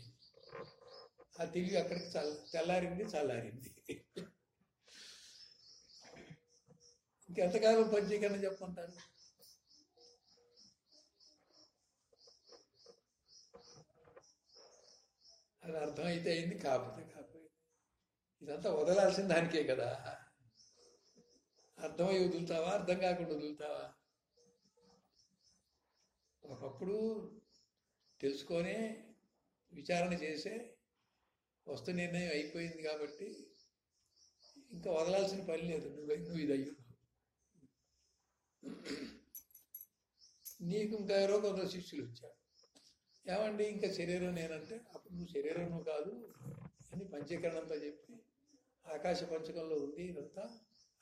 ఆ తెలివి అక్కడికి చల్ తెల్లారింది చల్లారింది. ఇంకెంతకాలం పంచీకరణ చెప్పుకుంటాను? అది అర్థమైతే అయింది కాకపోతే కాకపోయింది ఇదంతా వదలాల్సిన దానికే కదా. అర్థమై వదులుతావా? అర్థం కాకుండా వదులుతావా? ఒకప్పుడు తెలుసుకొని విచారణ చేసే వస్తు నిర్ణయం అయిపోయింది కాబట్టి ఇంకా వదలాల్సిన పని లేదు. నువ్వు నువ్వు ఇది అయ్యి నీకు ఇంకా ఎవరో కొందరు శిష్యులు వచ్చారు. ఏమండి ఇంకా శరీరం నేనంటే అప్పుడు నువ్వు శరీరం నువ్వు కాదు అని పంచీకరణంతో చెప్పి ఆకాశ పంచకంలో ఉంది ఇదంతా.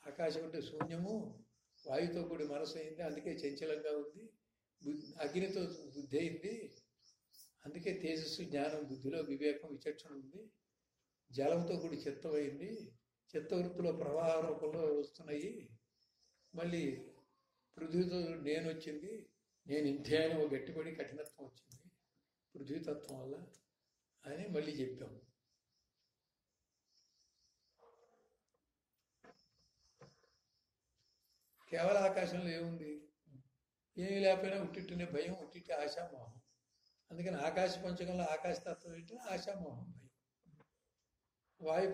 ఆకాశం అంటే శూన్యము వాయుతో కూడి మనసు అయింది అందుకే చంచలంగా ఉంది బుద్ధి అగ్నితో బుద్ధి అయింది అందుకే తేజస్సు జ్ఞానం బుద్ధిలో వివేకం విచక్షణ ఉంది. జలంతో కూడి చిత్తమైంది చిత్తవృత్తిలో ప్రవాహ రూపంలో వస్తున్నాయి. మళ్ళీ పృథ్వీతో నేను వచ్చింది నేను ఇంతే అని ఒక గట్టిపడి కఠినత్వం వచ్చింది. పృథ్వీతత్వం వల్ల అని మళ్ళీ చెప్పాము కేవల ఆకాశంలో ఏముంది? ఏమీ లేకపోయినా ఉట్టిట్టునే భయం ఉట్టిట్టి ఆశామోహం. అందుకని ఆకాశ పంచకంలో ఆకాశతత్వం ఏంటి? ఆశామోహం భయం. వాయు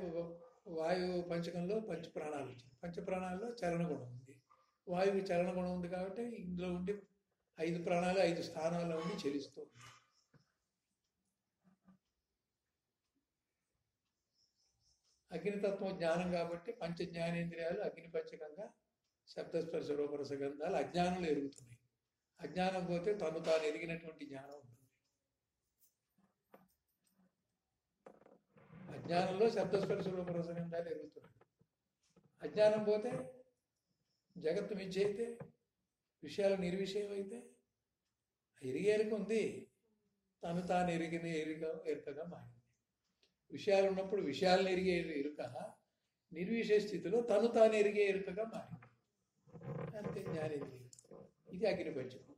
వాయు పంచకంలో పంచ ప్రాణాలు వచ్చింది పంచ ప్రాణాల్లో చలన గుణం ఉంది. వాయువు చలన గుణం ఉంది కాబట్టి ఇందులో ఉండి ఐదు ప్రాణాలు ఐదు స్థానాల్లో ఉండి చెలిస్తూ ఉంది అగ్నితత్వం జ్ఞానం కాబట్టి పంచ జ్ఞానేంద్రియాలు అగ్ని పంచకంగా శబ్దస్పర్శ రూపరసగంధాలు అజ్ఞానంలో ఎరుగుతున్నాయి. అజ్ఞానం పోతే తను తాను ఎరిగినటువంటి జ్ఞానం ఉంటుంది. అజ్ఞానంలో శబ్దస్పర్శ రూపరసగంధాలు ఎరుగుతున్నాయి. అజ్ఞానం పోతే జగత్తు మించైతే విషయాలు నిర్విషయమైతే అయితే ఎరిగేరిక ఉంది. తను తాను ఎరిగిన ఎరిక ఎరుకగా మారింది. విషయాలు ఉన్నప్పుడు విషయాలను ఎరిగే ఎరుక నిర్విశేష స్థితిలో తను తాను ఎరిగే ఎరుకగా మారింది. అంతే జ్ఞానేంద్రియం. ఇది అగ్ని పంచకం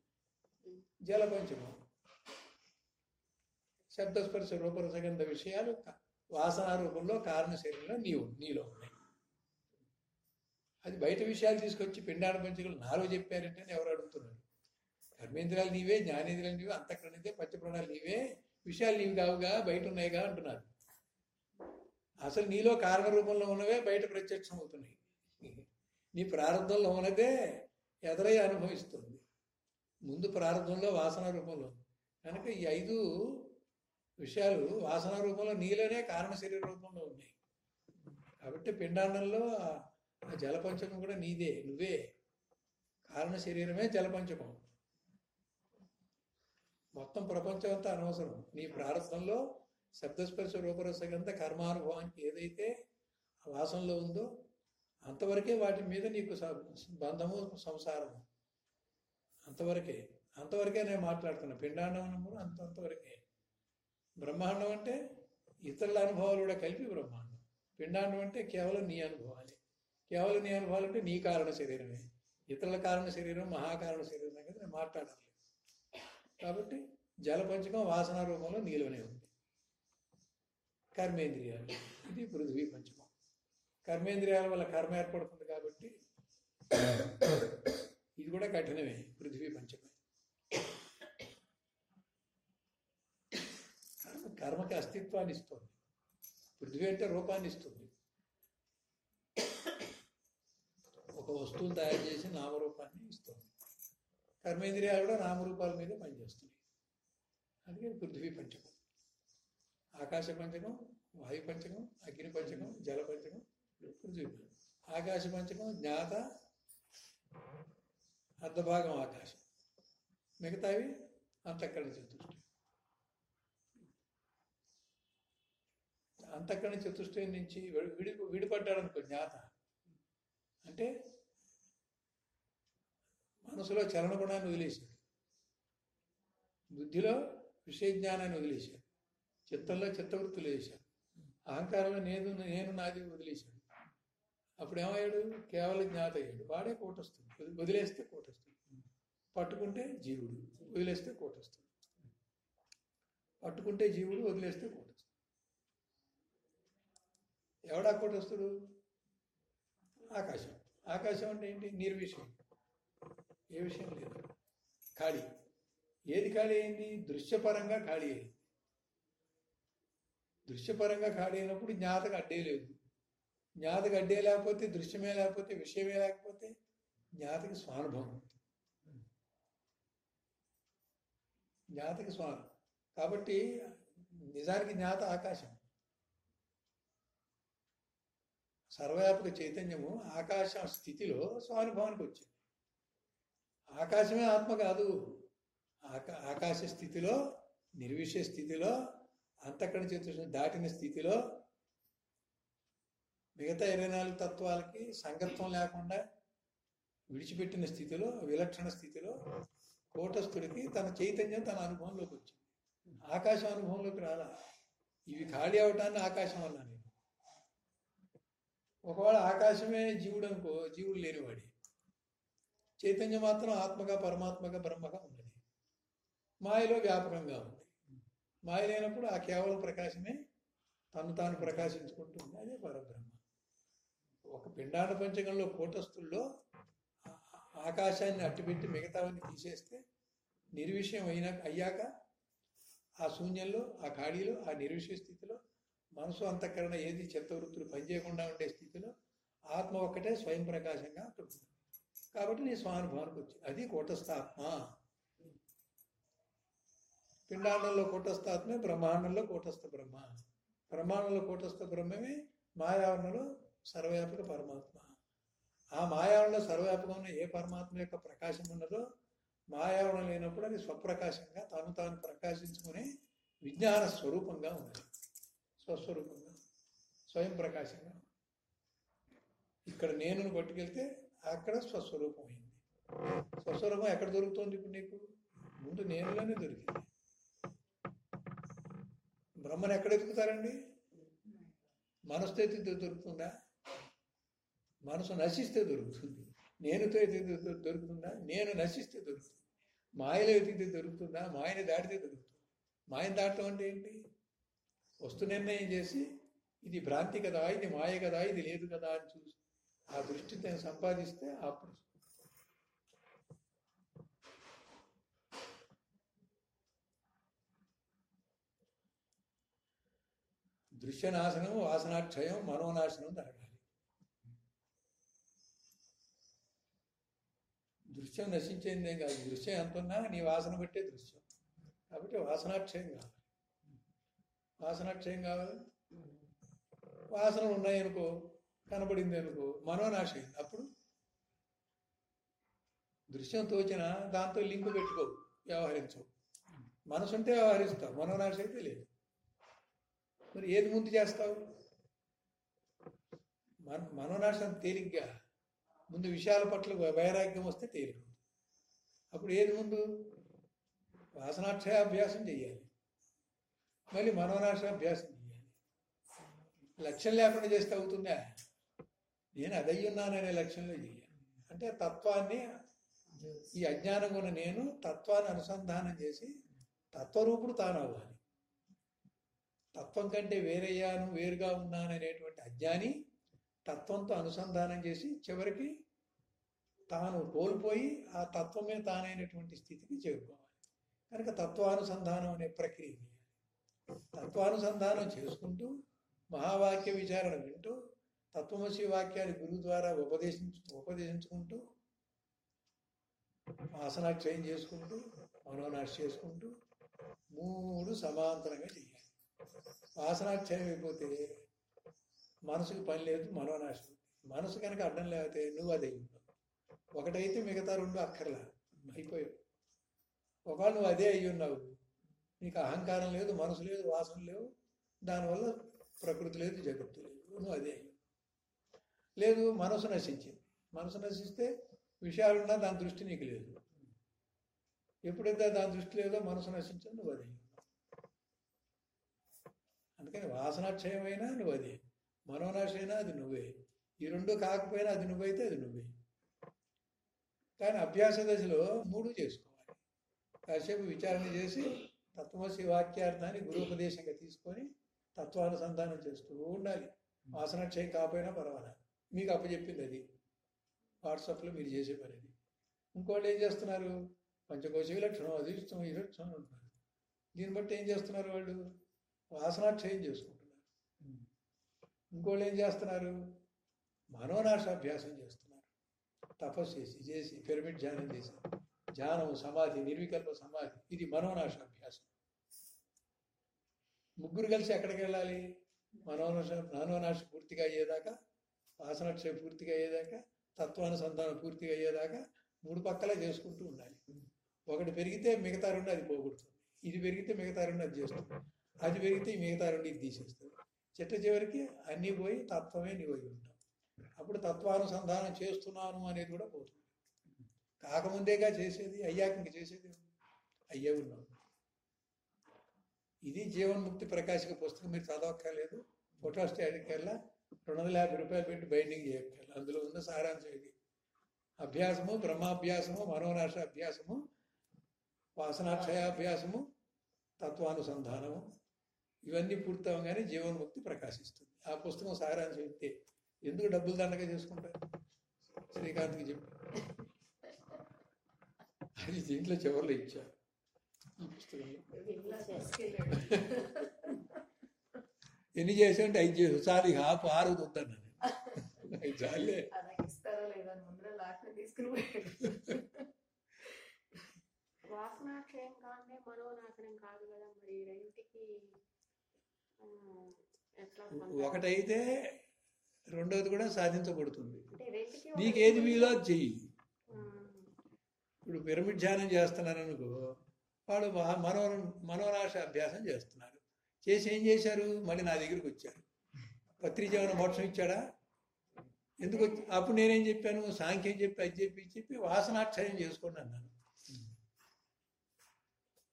జల పంచకం శబ్దస్పర్శ రూపరసగంధ విషయాలు వాసన రూపంలో కారణ శరీరంలో నీవు నీలో ఉన్నాయి. అది బయట విషయాలు తీసుకొచ్చి పిండాణ పంచకులు నాలో చెప్పారంటే ఎవరు అడుగుతున్నారు? కర్మేంద్రియాలు నీవే జ్ఞానేంద్రియాలు నీవే అంతఃకరణితే పంచప్రాణాలు నీవే విషయాలు నీవి కావుగా బయట ఉన్నాయిగా అంటున్నారు. అసలు నీలో కారణ రూపంలో ఉన్నవే బయట ప్రత్యక్షం అవుతున్నాయి. నీ ప్రారంభంలో ఉన్నదే ఎదరై అనుభవిస్తుంది. ముందు ప్రారంభంలో వాసన రూపంలో కనుక ఈ ఐదు విషయాలు వాసన రూపంలో నీలోనే కారణ శరీర రూపంలో ఉన్నాయి. కాబట్టి పిండాండంలో ఆ జలపంచకం కూడా నీదే నువ్వే. కారణ శరీరమే జలపంచకం. మొత్తం ప్రపంచం అంతా అనవసరం. నీ ప్రారంభంలో శబ్దస్పర్శ రూపరసగంధ కర్మానుభవానికి ఏదైతే వాసనలో ఉందో అంతవరకే వాటి మీద నీకు బంధము సంసారము. అంతవరకే. అంతవరకే నేను మాట్లాడుతున్నా. పిండాండం అన్నప్పుడు అంత అంతవరకే. బ్రహ్మాండం అంటే ఇతరుల అనుభవాలు కూడా కలిపి బ్రహ్మాండం. పిండాండం అంటే కేవలం నీ అనుభవాలే. కేవలం నీ అనుభవాలు అంటే నీ కారణ శరీరమే. ఇతరుల కారణ శరీరం మహాకారణ శరీరం కదా నేను మాట్లాడాలి కాబట్టి జలపంచకం వాసన రూపంలో నీలోనే ఉంది. కర్మేంద్రియాలు. ఇది పృథ్వీ పంచమం. కర్మేంద్రియాల వల్ల కర్మ ఏర్పడుతుంది కాబట్టి ఇది కూడా కఠినమే పృథ్వీ పంచమే. కర్మ కర్మకి అస్తిత్వాన్ని ఇస్తుంది. పృథ్వీ అంటే రూపాన్ని ఇస్తుంది. ఒక వస్తువును తయారు చేసి నామరూపాన్ని ఇస్తుంది. కర్మేంద్రియాలు కూడా నామరూపాల మీద పనిచేస్తున్నాయి. అందుకే పృథ్వీ పంచకం ఆకాశ పంచకం వాయు పంచకం అగ్ని పంచకం జల పంచకం పృథ్వీ ఆకాశ పంచకం జ్ఞాత అర్ధభాగం ఆకాశం. మిగతావి అంతఃకరణ చతుష్టయం. అంతఃకరణ చతుష్టయం నుంచి విడి- విడి విడిపడ్డాడు అనుకో జ్ఞాత. అంటే మనసులో చలన గుణాన్ని వదిలేశాడు. బుద్ధిలో విషయ జ్ఞానాన్ని వదిలేశాడు. చిత్తంలో చిత్తవృత్తులు వేశాడు అహంకారంలో నేను నేను నాది వదిలేశాడు. అప్పుడు ఏమయ్యాడు కేవలం జ్ఞాత అయ్యాడు వాడే కూటస్థుడు. వదిలేస్తే కూటస్థుడు. పట్టుకుంటే జీవుడు. వదిలేస్తే కూటస్థుడు. పట్టుకుంటే జీవుడు వదిలేస్తే కూటస్థుడు. ఎవడా కూటస్థుడు? ఆకాశం. ఆకాశం అంటే ఏంటి? నిర్విషయం. ఏ విషయం లేదు. ఖాళీ. ఏది ఖాళీ అయింది? దృశ్యపరంగా ఖాళీ అయింది. దృశ్యపరంగా ఖాళీ అయినప్పుడు జ్ఞాతకు అడ్డే లేదు. జ్ఞాతకు అడ్డే లేకపోతే దృశ్యమే లేకపోతే విషయమే లేకపోతే జ్ఞాతకి స్వానుభవం. జ్ఞాతకి స్వాను. కాబట్టి నిజానికి జ్ఞాత ఆకాశం. సర్వవ్యాపక చైతన్యము ఆకాశ స్థితిలో స్వానుభవానికి వచ్చింది. ఆకాశమే ఆత్మ కాదు. ఆకా ఆకాశ స్థితిలో నిర్విషయ స్థితిలో అంతఃకరణ చతుర్దశిని దాటిన స్థితిలో మిగతా ఇరవై నాలుగు తత్వాలకి సంగత్వం లేకుండా విడిచిపెట్టిన స్థితిలో విలక్షణ స్థితిలో కోటస్థుడికి తన చైతన్యం తన అనుభవంలోకి వచ్చింది. ఆకాశం అనుభవంలోకి రాలా? ఇవి ఖాళీ అవటాన్ని ఆకాశం వల్ల నేను. ఒకవేళ ఆకాశమే జీవుడు అనుకో జీవుడు లేనివాడి. చైతన్యం మాత్రం ఆత్మగా పరమాత్మగా బ్రహ్మగా ఉన్నది. మాయలో వ్యాపకంగా ఉంది. మాయ లేనప్పుడు ఆ కేవలం ప్రకాశమే తను తాను ప్రకాశించుకుంటుంది అదే పరబ్రహ్మ. ఒక పిండాండ పంచకంలో కూటస్థుల్లో ఆకాశాన్ని అట్టుపెట్టి మిగతావన్నీ తీసేస్తే నిర్విషయం అయినా అయ్యాక ఆ శూన్యంలో ఆ ఖాళీలో ఆ నిర్విషయ స్థితిలో మనసు అంతఃకరణ ఏది చిత్తవృత్తులు పనిచేయకుండా ఉండే స్థితిలో ఆత్మ ఒక్కటే స్వయం ప్రకాశంగా ఉంటుంది. కాబట్టి నీ స్వానుభవానికి వచ్చి అది కూటస్థాత్మ. పిండాండంలో కూటస్థ ఆత్మే బ్రహ్మాండంలో కూటస్థ బ్రహ్మ. బ్రహ్మాండంలో కూటస్థ బ్రహ్మమే మాయావరణలో సర్వవ్యాపక పరమాత్మ. ఆ మాయావరణలో సర్వవ్యాపకమైన ఏ పరమాత్మ యొక్క ప్రకాశం ఉన్నదో మాయావరణం లేనప్పుడు అది స్వప్రకాశంగా తాను తాను ప్రకాశించుకుని విజ్ఞాన స్వరూపంగా ఉన్నది. స్వస్వరూపంగా స్వయం ప్రకాశంగా. ఇక్కడ నేను పట్టుకెళ్తే అక్కడ స్వస్వరూపం అయింది స్వస్వరూపం ఎక్కడ దొరుకుతుంది ఇప్పుడు నీకు? ముందు నేనులోనే దొరికింది. బ్రహ్మను ఎక్కడ ఎదుగుతారండి? మనసుతో ఎత్తితే దొరుకుతుందా? మనసు నశిస్తే దొరుకుతుంది. నేనుతో ఎత్తితే దొరుకుతుందా? నేను నశిస్తే దొరుకుతుంది. మాయలో ఎతికితే దొరుకుతుందా? మాయని దాటితే దొరుకుతుంది. మాయని దాటం అంటే ఏంటి? వస్తు నిర్ణయం చేసి ఇది భ్రాంతి కదా ఇది మాయ కదా ఇది లేదు కదా అని చూసి ఆ దృష్టి నేను సంపాదిస్తే అప్పుడు దృశ్యనాశనం వాసనాక్షయం మనోనాశనం జరగాలి దృశ్యం నశించేందేం ఏం కాదు. దృశ్యం ఎంత ఉన్నా నీ వాసన బట్టే దృశ్యం. కాబట్టి వాసనాక్షయం కావాలి. వాసనాక్షయం కావాలి. వాసనలు ఉన్నాయనుకో కనబడింది అనుకో మనోనాశయం. అప్పుడు దృశ్యం తోచిన దాంతో లింక్ పెట్టుకో వ్యవహరించవు. మనసుంటే వ్యవహరిస్తావు మనోనాశ అయితే లేదు. మరి ఏది ముందు చేస్తావు? మన మనోనాశం తేలిగ్గా ముందు విషయాల పట్ల వైరాగ్యం వస్తే తేలిక అప్పుడు ఏది ముందు? వాసనాక్షయాభ్యాసం చేయాలి మళ్ళీ మనోనాశాభ్యాసం చేయాలి లక్ష్యం లేకుండా చేస్తే అవుతుందా? నేను అదయ్యున్నాననే లక్ష్యంలో చేయాలి అంటే తత్వాన్ని ఈ అజ్ఞానం ఉన్న నేను తత్వాన్ని అనుసంధానం చేసి తత్వరూపుడు తాను అవ్వాలి తత్వం కంటే వేరయ్యాను వేరుగా ఉన్నాననేటువంటి అజ్ఞాని తత్వంతో అనుసంధానం చేసి చివరికి తాను కోల్పోయి ఆ తత్వమే తానైనటువంటి స్థితికి చేరుకోవాలి కనుక తత్వానుసంధానం అనే ప్రక్రియ చేయాలి. తత్వానుసంధానం చేసుకుంటూ మహావాక్య విచారణ వింటూ తత్వమసి వాక్యాన్ని గురువు ద్వారా ఉపదేశించు ఉపదేశించుకుంటూ ఆసనాక్షయం చేసుకుంటూ మనోనాశ చేసుకుంటూ మూడు సమాంతరంగా చేయాలి వాసనాక్షయం అయిపోతే మనసుకి పని లేదు మనోనాశం మనసు కనుక అడ్డం లేకపోతే నువ్వు అదే ఒకటైతే మిగతా రెండు అక్కర్లా అయిపోయావు ఒకవేళ నువ్వు అదే అయ్యి ఉన్నావు నీకు అహంకారం లేదు మనసు లేదు వాసన లేవు దానివల్ల ప్రకృతి లేదు జగత్తు లేదు. నువ్వు అదే అయ్యావు లేదు మనసు నశించింది. మనసు నశిస్తే విషయాలున్నా దాని దృష్టి నీకు లేదు. ఎప్పుడైతే దాని దృష్టి లేదో మనసు నశించింది నువ్వు అదే అందుకని వాసనాక్షయమైనా నువ్వు అది మనోనాశైనా అది నువ్వే. ఈ రెండు కాకపోయినా అది నువ్వైతే అది నువ్వే. కానీ అభ్యాస దశలో మూడు చేసుకోవాలి. కాసేపు విచారణ చేసి తత్వమసి వాక్యార్థాన్ని గురుపదేశంగా తీసుకొని తత్వానుసంధానం చేస్తూ ఉండాలి. వాసనాక్షయం కాకపోయినా పర్వాలేదు. మీకు అప్పచెప్పింది అది. వాట్సాప్లో మీరు చేసే పని అది. ఇంకోళ్ళు ఏం చేస్తున్నారు? పంచకోశ విలక్షణం అది ఇష్టం ఇది అంటున్నారు. దీన్ని బట్టి ఏం చేస్తున్నారు వాళ్ళు? వాసనాక్షయం చేసుకుంటున్నారు. ఇంకోళ్ళు ఏం చేస్తున్నారు? మనోనాశాభ్యాసం చేస్తున్నారు. తపస్సు చేసి చేసి పిరమిడ్ ధ్యానం చేసి ధ్యానం సమాధి నిర్వికల్ప సమాధి ఇది మనోనాశ అభ్యాసం. ముగ్గురు కలిసి ఎక్కడికి వెళ్ళాలి? మనోనాశ మనోనాశ పూర్తిగా అయ్యేదాకా వాసనాక్షయం పూర్తిగా అయ్యేదాకా తత్వానుసంధానం పూర్తిగా అయ్యేదాకా మూడు పక్కలే చేసుకుంటూ ఉండాలి. ఒకటి పెరిగితే మిగతా రెండు అది పోగొడుతుంది. ఇది పెరిగితే మిగతా రెండు అది చేస్తుంది. అది పెరిగితే మిగతా రెండు తీసేస్తుంది చిట్ట చివరికి అన్నీ పోయి తత్వమే నీవు ఉంటాం. అప్పుడు తత్వానుసంధానం చేస్తున్నాను అనేది కూడా పోతుంది. కాకముందేగా చేసేది అయ్యాక ఇంక చేసేది అయ్యే ఉన్నాం. ఇది జీవన్ముక్తి ప్రకాశిక పుస్తకం. మీరు చదవక్కర్లేదు. ఫోటో స్టేట్కెళ్ళా రెండు వందల యాభై రూపాయలు పెట్టి బైండింగ్ చేయక్కర్లేదు. అందులో ఉన్న సారాంశం ఇది. అభ్యాసము బ్రహ్మాభ్యాసము మనోనాశ అభ్యాసము వాసనాక్షయాభ్యాసము తత్వానుసంధానము. ఇవన్నీ పూర్తవగానే జీవన్ముక్తి ప్రకాశిస్తుంది. ఆ పుస్తకం సారాంశం చెప్తే ఎందుకు డబ్బులు దండగా చేసుకుంటారు? శ్రీకాంత్కి చెప్పి. అది దీంట్లో చివరిలో ఇచ్చారు. ఈ పుస్తకంలో ఎన్ని చేసావంటే ఐదు చేసావు. చాలు ఇక ఆపు ఆరు వద్దన్నాను ఐదు చాలే. తీసుకుని వాసనాక్షయం కాదు కదా మరి రెంటికి ఒకటైతే రెండవది కూడా సాధించబడుతుంది. అంటే రెంటికి ఒక- నీకు ఏది వీలో చెయ్యి. ఇప్పుడు పిరమిడ్ ధ్యానం చేస్తున్నారు అనుకో వాడు మహా- మనో మనోనాశ అభ్యాసం చేస్తున్నారు. చేసి ఏం చేశారు? మళ్ళీ నా దగ్గరికి వచ్చారు. పత్రిజీవన మోక్షం ఇచ్చాడా? ఎందుకు అప్పుడు నేనేం చెప్పాను? సాంఖ్యం చెప్పి అది చెప్పి చెప్పి వాసనాక్షయం చేసుకోండి అన్నాను.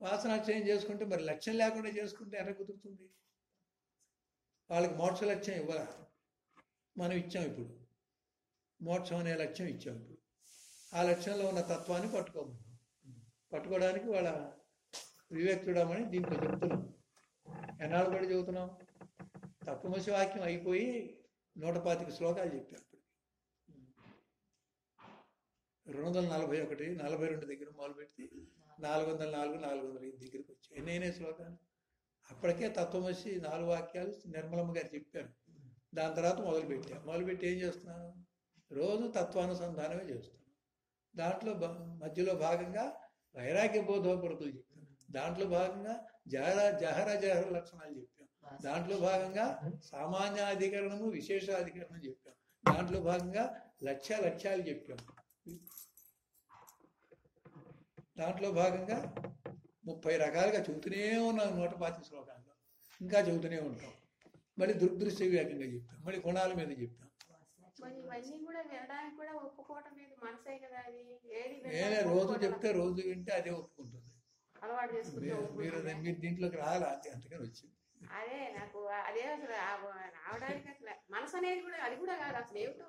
వాసనాక్షయం చేసుకుంటే మరి లక్ష్యం లేకుండా చేసుకుంటే ఎలా కుదురుతుంది? వాళ్ళకి మోక్ష లక్ష్యం ఇవ్వాల? మనం ఇచ్చాం ఇప్పుడు. మోక్షం అనే లక్ష్యం ఇచ్చాం ఇప్పుడు. ఆ లక్ష్యంలో ఉన్న తత్వాన్ని పట్టుకోమన్నాం పట్టుకోవడానికి వాళ్ళ వివేక్ చూడమని దీంట్లో చెబుతున్నాం ఎన్నాళ్ళు కూడా చెబుతున్నాం. తత్వమసి వాక్యం అయిపోయి నూట పాతిక శ్లోకాలు చెప్పారు రెండు వందల నలభై ఒకటి నలభై రెండు దగ్గర మొదలుపెట్టి నాలుగు వందల నాలుగు నాలుగు వందల ఐదు దగ్గరికి వచ్చాయి. ఎన్నైనా శ్లోకాలు? అప్పటికే తత్వమసి నాలుగు వాక్యాలు నిర్మలమ్మ గారు చెప్పారు. దాని తర్వాత మొదలుపెట్టాను మొదలుపెట్టి ఏం చేస్తున్నాను? రోజు తత్వానుసంధానమే చేస్తాను దాంట్లో భా- మధ్యలో భాగంగా వైరాగ్య బోధోపరతులు చెప్పాను. దాంట్లో భాగంగా జహర జహర జహర లక్షణాలు చెప్పాం దాంట్లో భాగంగా సామాన్యాధికరణము విశేషాధికరణం చెప్పాం దాంట్లో భాగంగా లక్ష్య లక్ష్యాలు చెప్పాం దాంట్లో భాగంగా ముప్పై రకాలుగా చెబుతూనే ఉన్నాం నూట పాతి శ్లోకాల్లో. ఇంకా చెబుతూనే ఉంటాం. మళ్ళీ దృగ్దృశ్య వివేకంగా చెప్తాం. మళ్ళీ గుణాల మీద చెప్తాం. మరి ఇవన్నీ కూడా వినడానికి కూడా ఒప్పుకోవటం లేదు. మనసే కదా అది. ఏది నేనే రోజు చెప్తే రోజు వింటే అదే ఒప్పుకుంటుంది. మీరు మీరు దీంట్లోకి రాలా అంతే అంతకని వచ్చింది. అదే నాకు అదే అసలు రావడానికి అసలు మనసు అనేది కూడా అది కూడా కాదు. అసలు ఏమిటో?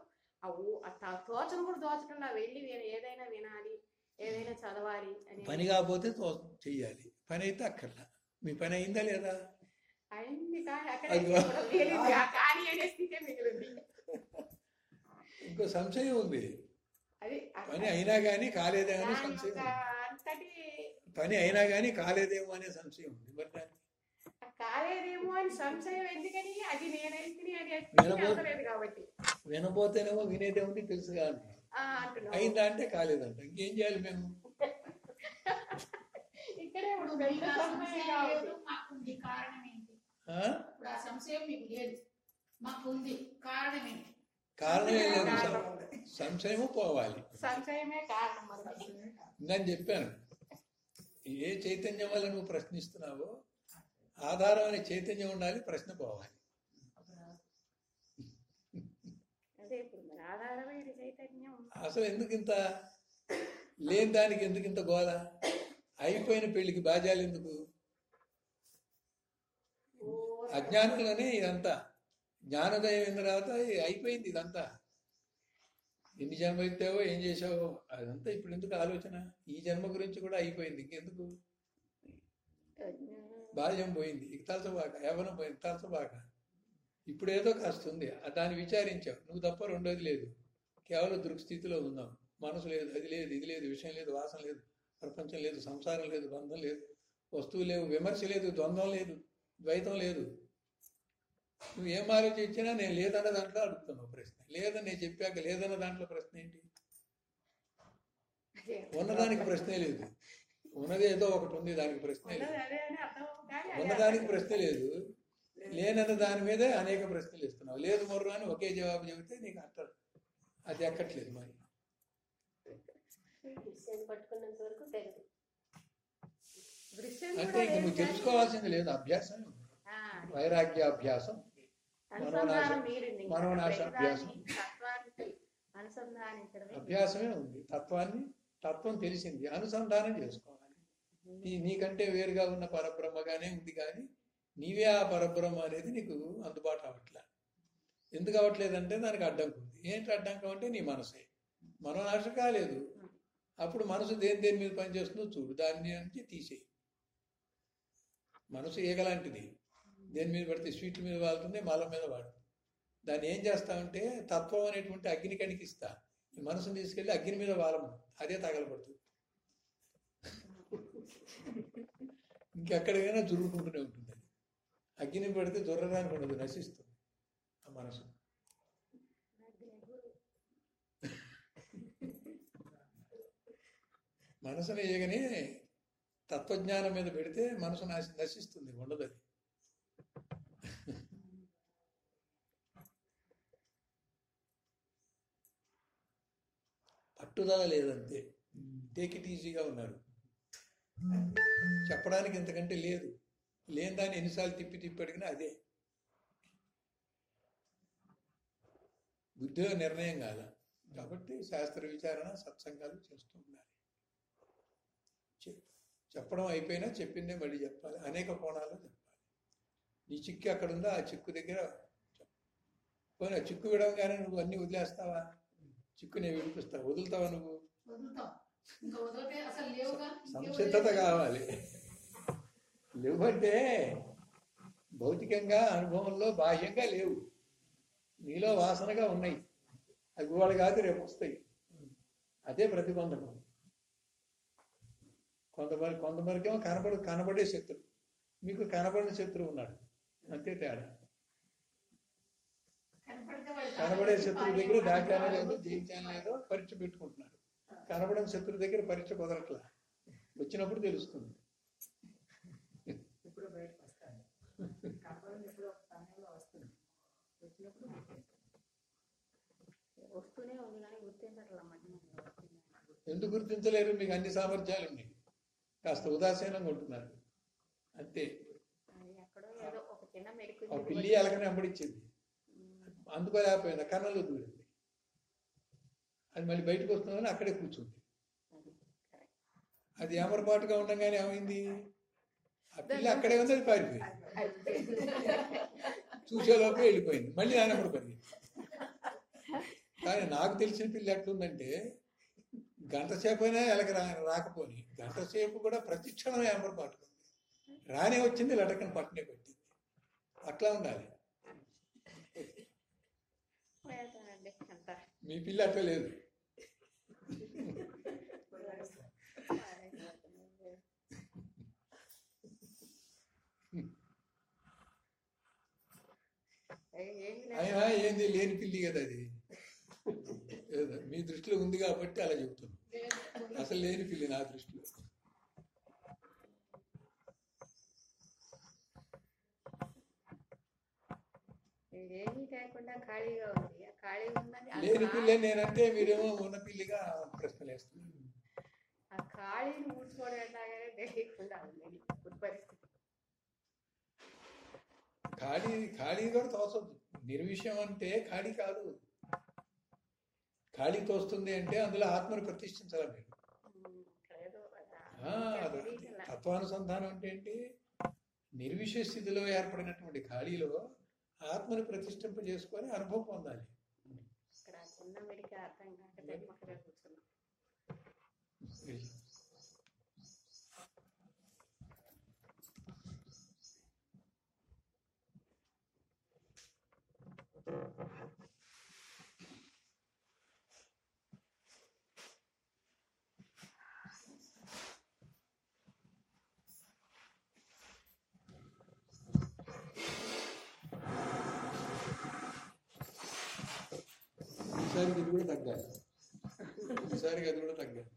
తోచను కూడా తోచకుండా వెళ్ళి ఏదైనా వినాలి. ఏదైనా చదవాలి అని పని కాకపోతే చెయ్యాలి. పని అయితే అక్కర్లా. మీ పని అయిందా లేదా? కానీ కానీ ఇంకో సంశయం ఉంది. పని అయినా కానీ కాలేదేమో అనే సంశయం పని అయినా కానీ కాలేదేమో అనే సంశయం ఉంది. మరి దానికి? కాలేదేమో అని సంశయం ఎందుకని? అది నేనైతే అని వినబో- అందలేదు కాబట్టి. వినపోతేనేమో అయిందా అంటే కాలేదంట. ఇంకేం చేయాలి మేము? ఇక్కడే కాబట్టి లేదు సంశయము పోవాలి. సంశయమే కారణం మరి నేను చెప్పాను. ఏ చైతన్యం వల్ల నువ్వు ప్రశ్నిస్తున్నావో ఆధారం అనే చైతన్యం ఉండాలి ప్రశ్న పోవాలి అదే ఇప్పుడు మరి ఆధారమైన చైతన్యం అసలు ఎందుకు ఇంత లేని దానికి ఎందుకు ఇంత గోల? అయిపోయిన పెళ్ళికి బాజాలు ఎందుకు? అజ్ఞానంలోనే ఇదంతా. జ్ఞానోదయం అయిన తర్వాత అయిపోయింది ఇదంతా. ఎన్ని జన్మ ఎత్తావో ఏం చేసావో అదంతా ఇప్పుడు ఎందుకు ఆలోచన? ఈ జన్మ గురించి కూడా అయిపోయింది. ఇంకెందుకు? బాల్యం పోయింది. ఇక తలసబాక యవనం పోయింది. తలసబాక ఇప్పుడు ఏదో కాస్త ఉంది దాన్ని విచారించావు. నువ్వు తప్ప రెండోది లేదు. కేవలం దృక్స్థితిలో ఉన్నావు. మనసు లేదు అది లేదు ఇది లేదు విషయం లేదు వాసన లేదు ప్రపంచం లేదు సంసారం లేదు బంధం లేదు వస్తువు లేవు విమర్శ లేదు ద్వంద్వం లేదు ద్వైతం లేదు. నువ్వు ఏం ఆలోచించినా నేను లేదన్న దాంట్లో అడుగుతున్నావు ప్రశ్న. లేదని నేను చెప్పాక లేదన్న దాంట్లో ప్రశ్న ఏంటి. ఉన్నదానికి ప్రశ్నే లేదు. ఉన్నది ఏదో ఒకటి ఉంది దానికి ప్రశ్నే లేదు. ఉన్నదానికి ప్రశ్న లేదు. లేనన్న దాని మీదే అనేక ప్రశ్నలు ఇస్తున్నావు లేదు మొర్రు అని ఒకే జవాబు చెబితే నీకు అర్థం అది ఎక్కట్లేదు మరి. అంటే కూడా ఇంక లేదు నువ్వు తెలుసుకోవాల్సింది లేదు అభ్యాసమే ఉంది. ఆ, వైరాగ్యాభ్యాసం. అనుసంధానం మనోనాశ- అభ్యాసం. అభ్యాసమే ఉంది. తత్వాన్ని తత్వం తెలిసింది. అనుసంధానం చేసుకోవాలి. నీకంటే వేరుగా ఉన్న పరబ్రహ్మగానే ఉంది కానీ నీవే ఆ పరబ్రహ్మ అనేది నీకు అందుబాటు అవ్వట్లే. ఎందుకు అవ్వట్లేదంటే దానికి అడ్డంకు ఉంది. ఏంటి అడ్డంకం అంటే నీ మనసే. మనం మనోనాశ కాలేదు. అప్పుడు మనసు దేని దేని మీద పనిచేస్తుందో చూడు. దాని నుంచి తీసేయి. మనసు ఏగలాంటిది దేని మీద పడితే స్వీట్ల మీద వాడుతుంది మలం మీద వాడుతుంది దాన్ని ఏం చేస్తామంటే తత్వం అనేటువంటి అగ్ని కణికిస్తా. ఈ మనసుని తీసుకెళ్ళి అగ్ని మీద వాలము. అదే తగలబడుతుంది. ఇంకెక్కడికైనా జురుకుంటూనే ఉంటుంది అగ్ని పెడితే జొర్రడానికి ఉండదు నశిస్తుంది. ఆ మనసు. మనసుని ఏగని తత్వజ్ఞానం మీద పెడితే మనసు నశి నశిస్తుంది ఉండదు అది. పట్టుదల లేదంతే. టేక్ ఇట్ ఈజీగా ఉన్నారు. చెప్పడానికి ఇంతకంటే లేదు. లేని దాన్ని ఎన్నిసార్లు తిప్పి తిప్పి అడిగినా అదే. బుద్ధిలో నిర్ణయం కాల కాబట్టి శాస్త్ర విచారణ సత్సంగాలు చేస్తూ ఉండాలి. చెప్పడం అయిపోయినా చెప్పిందే మళ్ళీ చెప్పాలి. అనేక కోణాల్లో చెప్పాలి. నీ చిక్కు అక్కడ ఉందో ఆ చిక్కు దగ్గర. పోనీ ఆ చిక్కు విడవగానే నువ్వు అన్ని వదిలేస్తావా? చిక్కు నేను విడిపిస్తావు వదులుతావా నువ్వు? సంసిద్ధత కావాలి. లేవంటే భౌతికంగా అనుభవంలో బాహ్యంగా లేవు. నీలో వాసనగా ఉన్నాయి. అవి వాళ్ళు కాదు రేపు వస్తాయి. అదే ప్రతిబంధకం కొంతమంది కొంతమందికేమో కనబడు కనబడే శత్రువు. మీకు కనబడిన శత్రువు ఉన్నాడు. అంతే తేడా. కనబడే శత్రువు దగ్గర దాచానో లేదో జయించానో లేదో పరీక్ష పెట్టుకుంటున్నాడు. కనబడిన శత్రువు దగ్గర పరీక్ష కుదరట్లా? వచ్చినప్పుడు తెలుస్తుంది ఇప్పుడు బయటకు వస్తాను కాకపోతే ఎప్పుడో ఒక సమయంలో వస్తుంది వచ్చినప్పుడు వస్తూనే ఉంది కానీ గుర్తించట్లా మధ్య ఎందుకు గుర్తించలేరు? మీకు అన్ని సామర్థ్యాలు ఉన్నాయి. కాస్త ఉదాసీనంగా ఉంటున్నారు. అంతే. ఒక పిల్లి ఎలకని అమ్మడిచ్చింది. అందుకోలేకపోయినా కన్నులు దూరింది అది మళ్ళీ బయటకు వస్తుందని అక్కడే కూర్చుంది. అది ఏమరపాటుగా ఉండగానే ఏమైంది? ఆ పిల్లి అక్కడే ఉంది అది పారిపోయింది. చూసేలోపే వెళ్ళిపోయింది. మళ్ళీ నానప్పుడు పరిగెత్తి కానీ నాకు తెలిసిన పిల్లి ఎట్లుందంటే గంట సేపు అయినా ఎలక రా రాకపోని గంట సేపు కూడా ప్రతి క్షణం ఏమరపాటు రానే వచ్చింది లటకని పట్టునే పెట్టింది. అట్లా ఉండాలి. మీ పిల్లి అట్లా లేదు. అయినా ఏంది లేని పిల్లి కదా అది? మీ దృష్టిలో ఉంది కాబట్టి అలా చెప్తున్నాను అసలు లేని పిల్లి నా దృష్టిలో. లేని పిల్లి నేనంటే మీరేమో ఉన్న పిల్లిగా ప్రశ్నలు వేస్తున్నారు. ఆ ఖాళీని ఊడ్చుకోవడం ఎట్లాగానే తెలియకుండా ఉంది. ఇప్పుడు పరిస్థితి ఖాళీ ఖాళీ కూడా తోచదు నిర్విషయం అంటే ఖాళీ కాదు. ఖాళీ తోస్తుంది అంటే అందులో ఆత్మను ప్రతిష్ఠించాలి మీరు. తత్వానుసంధానం అంటే ఏంటి? నిర్విషయ స్థితిలో ఏర్పడినటువంటి ఖాళీలో ఆత్మను ప్రతిష్ఠింప చేసుకొని అనుభవం పొందాలి. అర్థం ఈసారికి ఇది కూడా తగ్గాలి. ఈసారికి అది కూడా తగ్గాలి.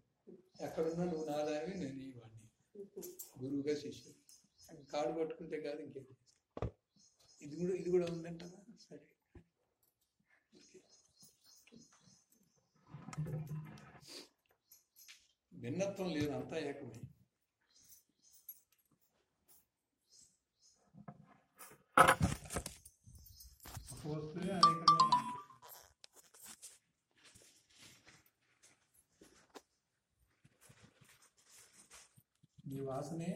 ఎక్కడున్నా నువ్వు నాదాని నేను ఈ వాడిని. గురువుగా శిష్యుడు. కాడు పట్టుకుంటే కాదు ఇంకేం ఇది కూడా ఇది కూడా ఉందంటారా సరే. భిన్నత్వం లేదు అంతా ఏకమే. ఒక వస్తువే అనేక నీ వాసనే